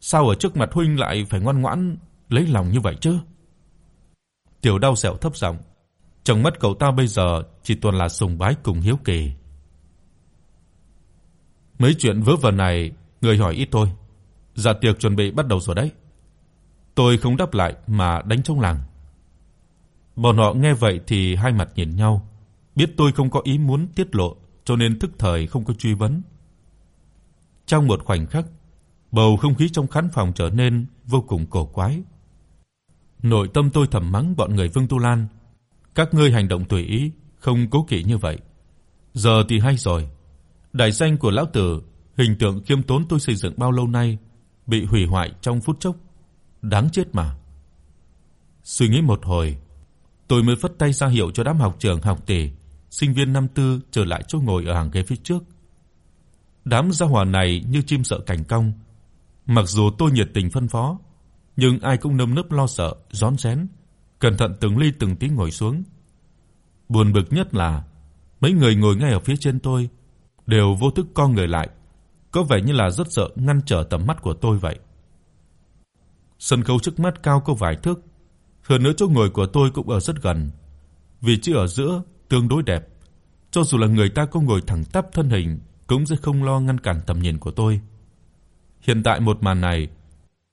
Sao ở trước mặt huynh lại phải ngoan ngoãn lấy lòng như vậy chứ? Tiểu Đao sẹo thấp giọng, trong mắt cậu ta bây giờ chỉ toàn là sùng bái cùng hiếu kỳ. Mấy chuyện vớ vẩn này, người hỏi ít thôi. Dạ tiệc chuẩn bị bắt đầu rồi đấy. Tôi không đáp lại mà đánh trong lòng. Bọn họ nghe vậy thì hai mặt nhìn nhau, biết tôi không có ý muốn tiết lộ, cho nên tức thời không có truy vấn. Trong một khoảnh khắc, bầu không khí trong khán phòng trở nên vô cùng cổ quái. Nội tâm tôi thầm mắng bọn người Vương Tu Lan, các ngươi hành động tùy ý, không cố kỵ như vậy. Giờ thì hay rồi, đại danh của lão tử, hình tượng kiêm tốn tôi xây dựng bao lâu nay bị hủy hoại trong phút chốc, đáng chết mà. Suy nghĩ một hồi, tôi mới phất tay ra hiệu cho đám học trưởng học tỷ, sinh viên năm tư trở lại chỗ ngồi ở hàng ghế phía trước. Đám gia hỏa này như chim sợ cảnh cong, mặc dù tôi nhiệt tình phân phó, nhưng ai cũng nơm nớp lo sợ, rón rén, cẩn thận từng ly từng tí ngồi xuống. Buồn bực nhất là mấy người ngồi ngay ở phía trên tôi đều vô thức co người lại, có vẻ như là rất sợ ngăn trở tầm mắt của tôi vậy. Sân khấu trước mắt cao có vài thước, hơn nữa chỗ ngồi của tôi cũng ở rất gần. Vị trí ở giữa tương đối đẹp, cho dù là người ta có ngồi thẳng tắp thân hình cũng sẽ không lo ngăn cản tầm nhìn của tôi. Hiện tại một màn này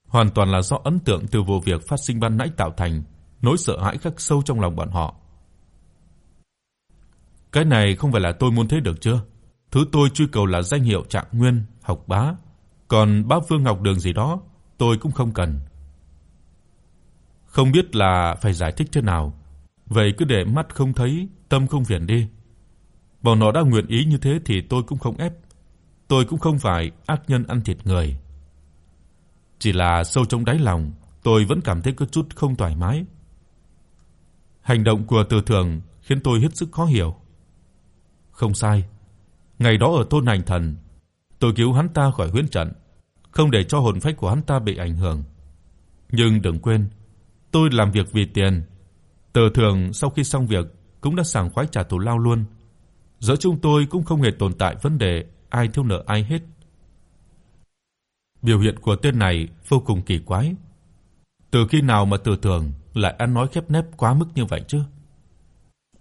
hoàn toàn là do ấn tượng từ vụ việc phát sinh ban nãy tạo thành, nỗi sợ hãi khắc sâu trong lòng bọn họ. Cái này không phải là tôi muốn thế được chưa? Thứ tôi truy cầu là danh hiệu trạng nguyên, học bá, còn bá vương ngọc đường gì đó, tôi cũng không cần. Không biết là phải giải thích thế nào, vậy cứ để mắt không thấy, tâm không phiền đi. Bọn nó đã nguyện ý như thế thì tôi cũng không ép. Tôi cũng không phải ác nhân ăn thịt người. Chỉ là sâu trong đáy lòng, tôi vẫn cảm thấy có chút không thoải mái. Hành động của Từ Thường khiến tôi hết sức khó hiểu. Không sai, ngày đó ở thôn Hành Thần, tôi cứu hắn ta khỏi huyễn trận, không để cho hồn phách của hắn ta bị ảnh hưởng. Nhưng đừng quên, tôi làm việc vì tiền. Tờ Thường sau khi xong việc cũng đã sảng khoái trả thù lao luôn. Giữa chúng tôi cũng không hề tồn tại vấn đề ai thiếu nợ ai hết. Biểu hiện của tên này vô cùng kỳ quái. Từ khi nào mà Từ Thường lại ăn nói khép nép quá mức như vậy chứ?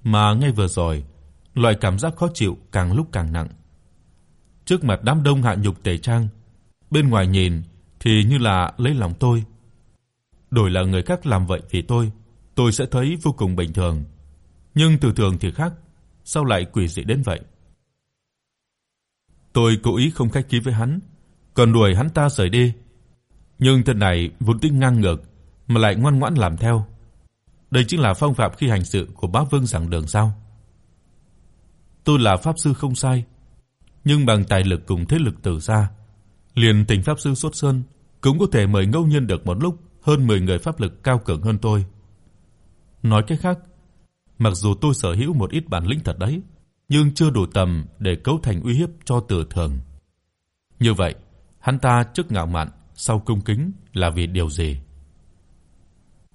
Mà ngay vừa rồi, loại cảm giác khó chịu càng lúc càng nặng. Trước mặt đám đông hạ nhục tề trang, bên ngoài nhìn thì như là lấy lòng tôi. Đổi là người khác làm vậy vì tôi, tôi sẽ thấy vô cùng bình thường. Nhưng Từ Thường thì khác, sao lại quỷ dị đến vậy? Tôi cố ý không khách khí với hắn, còn đuổi hắn ta rời đi. Nhưng tên này vốn tính ngang ngược mà lại ngoan ngoãn làm theo. Đây chính là phong phạm khi hành sự của Bá Vương giảng đường sao? Tôi là pháp sư không sai, nhưng bằng tài lực cùng thế lực từ xa, liền Tỉnh pháp sư xuất sơn cũng có thể mời ngẫu nhiên được một lúc hơn 10 người pháp lực cao cường hơn tôi. Nói cách khác, mặc dù tôi sở hữu một ít bản lĩnh thật đấy, nhưng chưa đủ tầm để cấu thành uy hiếp cho Từ Thường. Như vậy, hắn ta trước ngạo mạn, sau cung kính là vì điều gì?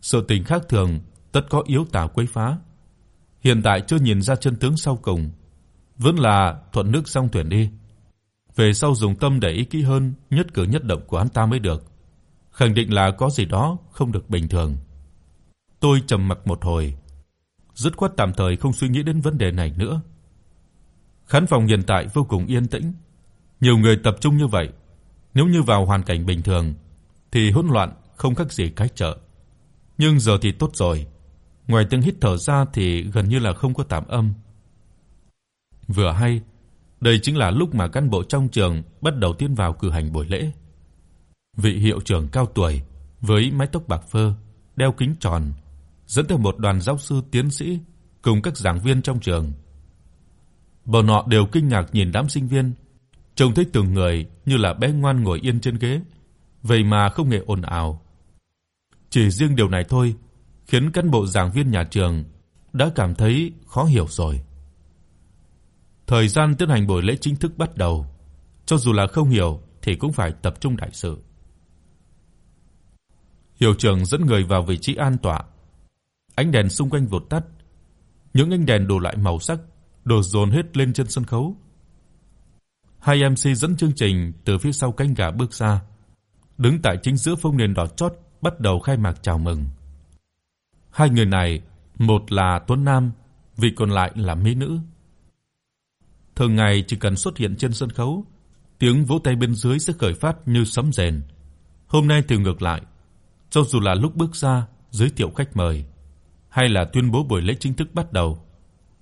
Sự tình khác thường tất có yếu tà quấy phá. Hiện tại chưa nhìn ra chân tướng sau cùng, vẫn là thuận nước song thuyền đi. Về sau dùng tâm để ý kỹ hơn nhất cử nhất động của hắn ta mới được. Khẳng định là có gì đó không được bình thường. Tôi trầm mặc một hồi, dứt khoát tạm thời không suy nghĩ đến vấn đề này nữa. Khán phòng hiện tại vô cùng yên tĩnh, nhiều người tập trung như vậy, nếu như vào hoàn cảnh bình thường thì hỗn loạn không khác gì cái chợ. Nhưng giờ thì tốt rồi, ngoài tiếng hít thở ra thì gần như là không có tạm âm. Vừa hay, đây chính là lúc mà cán bộ trong trường bắt đầu tiến vào cử hành buổi lễ. Vị hiệu trưởng cao tuổi với mái tóc bạc phơ, đeo kính tròn, dẫn theo một đoàn giáo sư tiến sĩ cùng các giảng viên trong trường. Bọn họ đều kinh ngạc nhìn đám sinh viên, trông thấy từng người như là bé ngoan ngồi yên trên ghế, vậy mà không hề ồn ào. Chỉ riêng điều này thôi khiến cán bộ giảng viên nhà trường đã cảm thấy khó hiểu rồi. Thời gian tiến hành buổi lễ chính thức bắt đầu, cho dù là không hiểu thì cũng phải tập trung đại sự. Hiệu trưởng dẫn người vào vị trí an tọa. Ánh đèn xung quanh vụt tắt, những ánh đèn đổ lại màu sắc đổ dồn hết lên trên sân khấu. Hai MC dẫn chương trình từ phía sau cánh gà bước ra, đứng tại chính giữa phong nền đỏ chót bắt đầu khai mạc chào mừng. Hai người này, một là Tuấn Nam, vị còn lại là mỹ nữ. Thường ngày chỉ cần xuất hiện trên sân khấu, tiếng vỗ tay bên dưới sẽ khởi phát như sấm rền. Hôm nay thì ngược lại, cho dù là lúc bước ra giới thiệu khách mời hay là tuyên bố buổi lễ chính thức bắt đầu,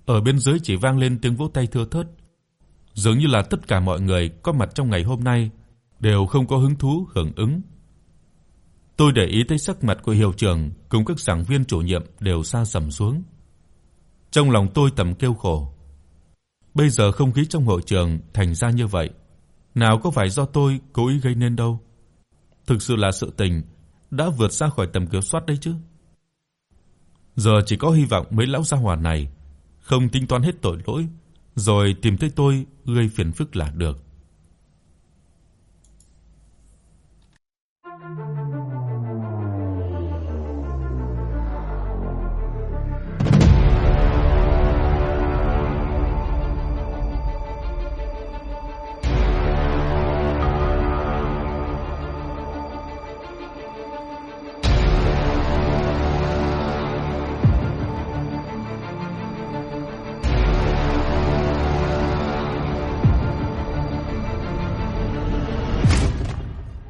ở bên dưới chỉ vang lên tiếng vỗ tay thưa thớt. Dường như là tất cả mọi người có mặt trong ngày hôm nay đều không có hứng thú hưởng ứng. Tôi để ý thấy sắc mặt của hiệu trưởng cùng các giảng viên chủ nhiệm đều sa sầm xuống. Trong lòng tôi thầm kêu khổ. Bây giờ không khí trong hội trường thành ra như vậy, nào có phải do tôi cố ý gây nên đâu. Thực sự là sự tình đã vượt xa khỏi tầm kiểm soát đấy chứ. Giờ chỉ có hy vọng mấy lão gia hỏa này không tính toán hết tội lỗi, rồi tìm tới tôi gây phiền phức là được.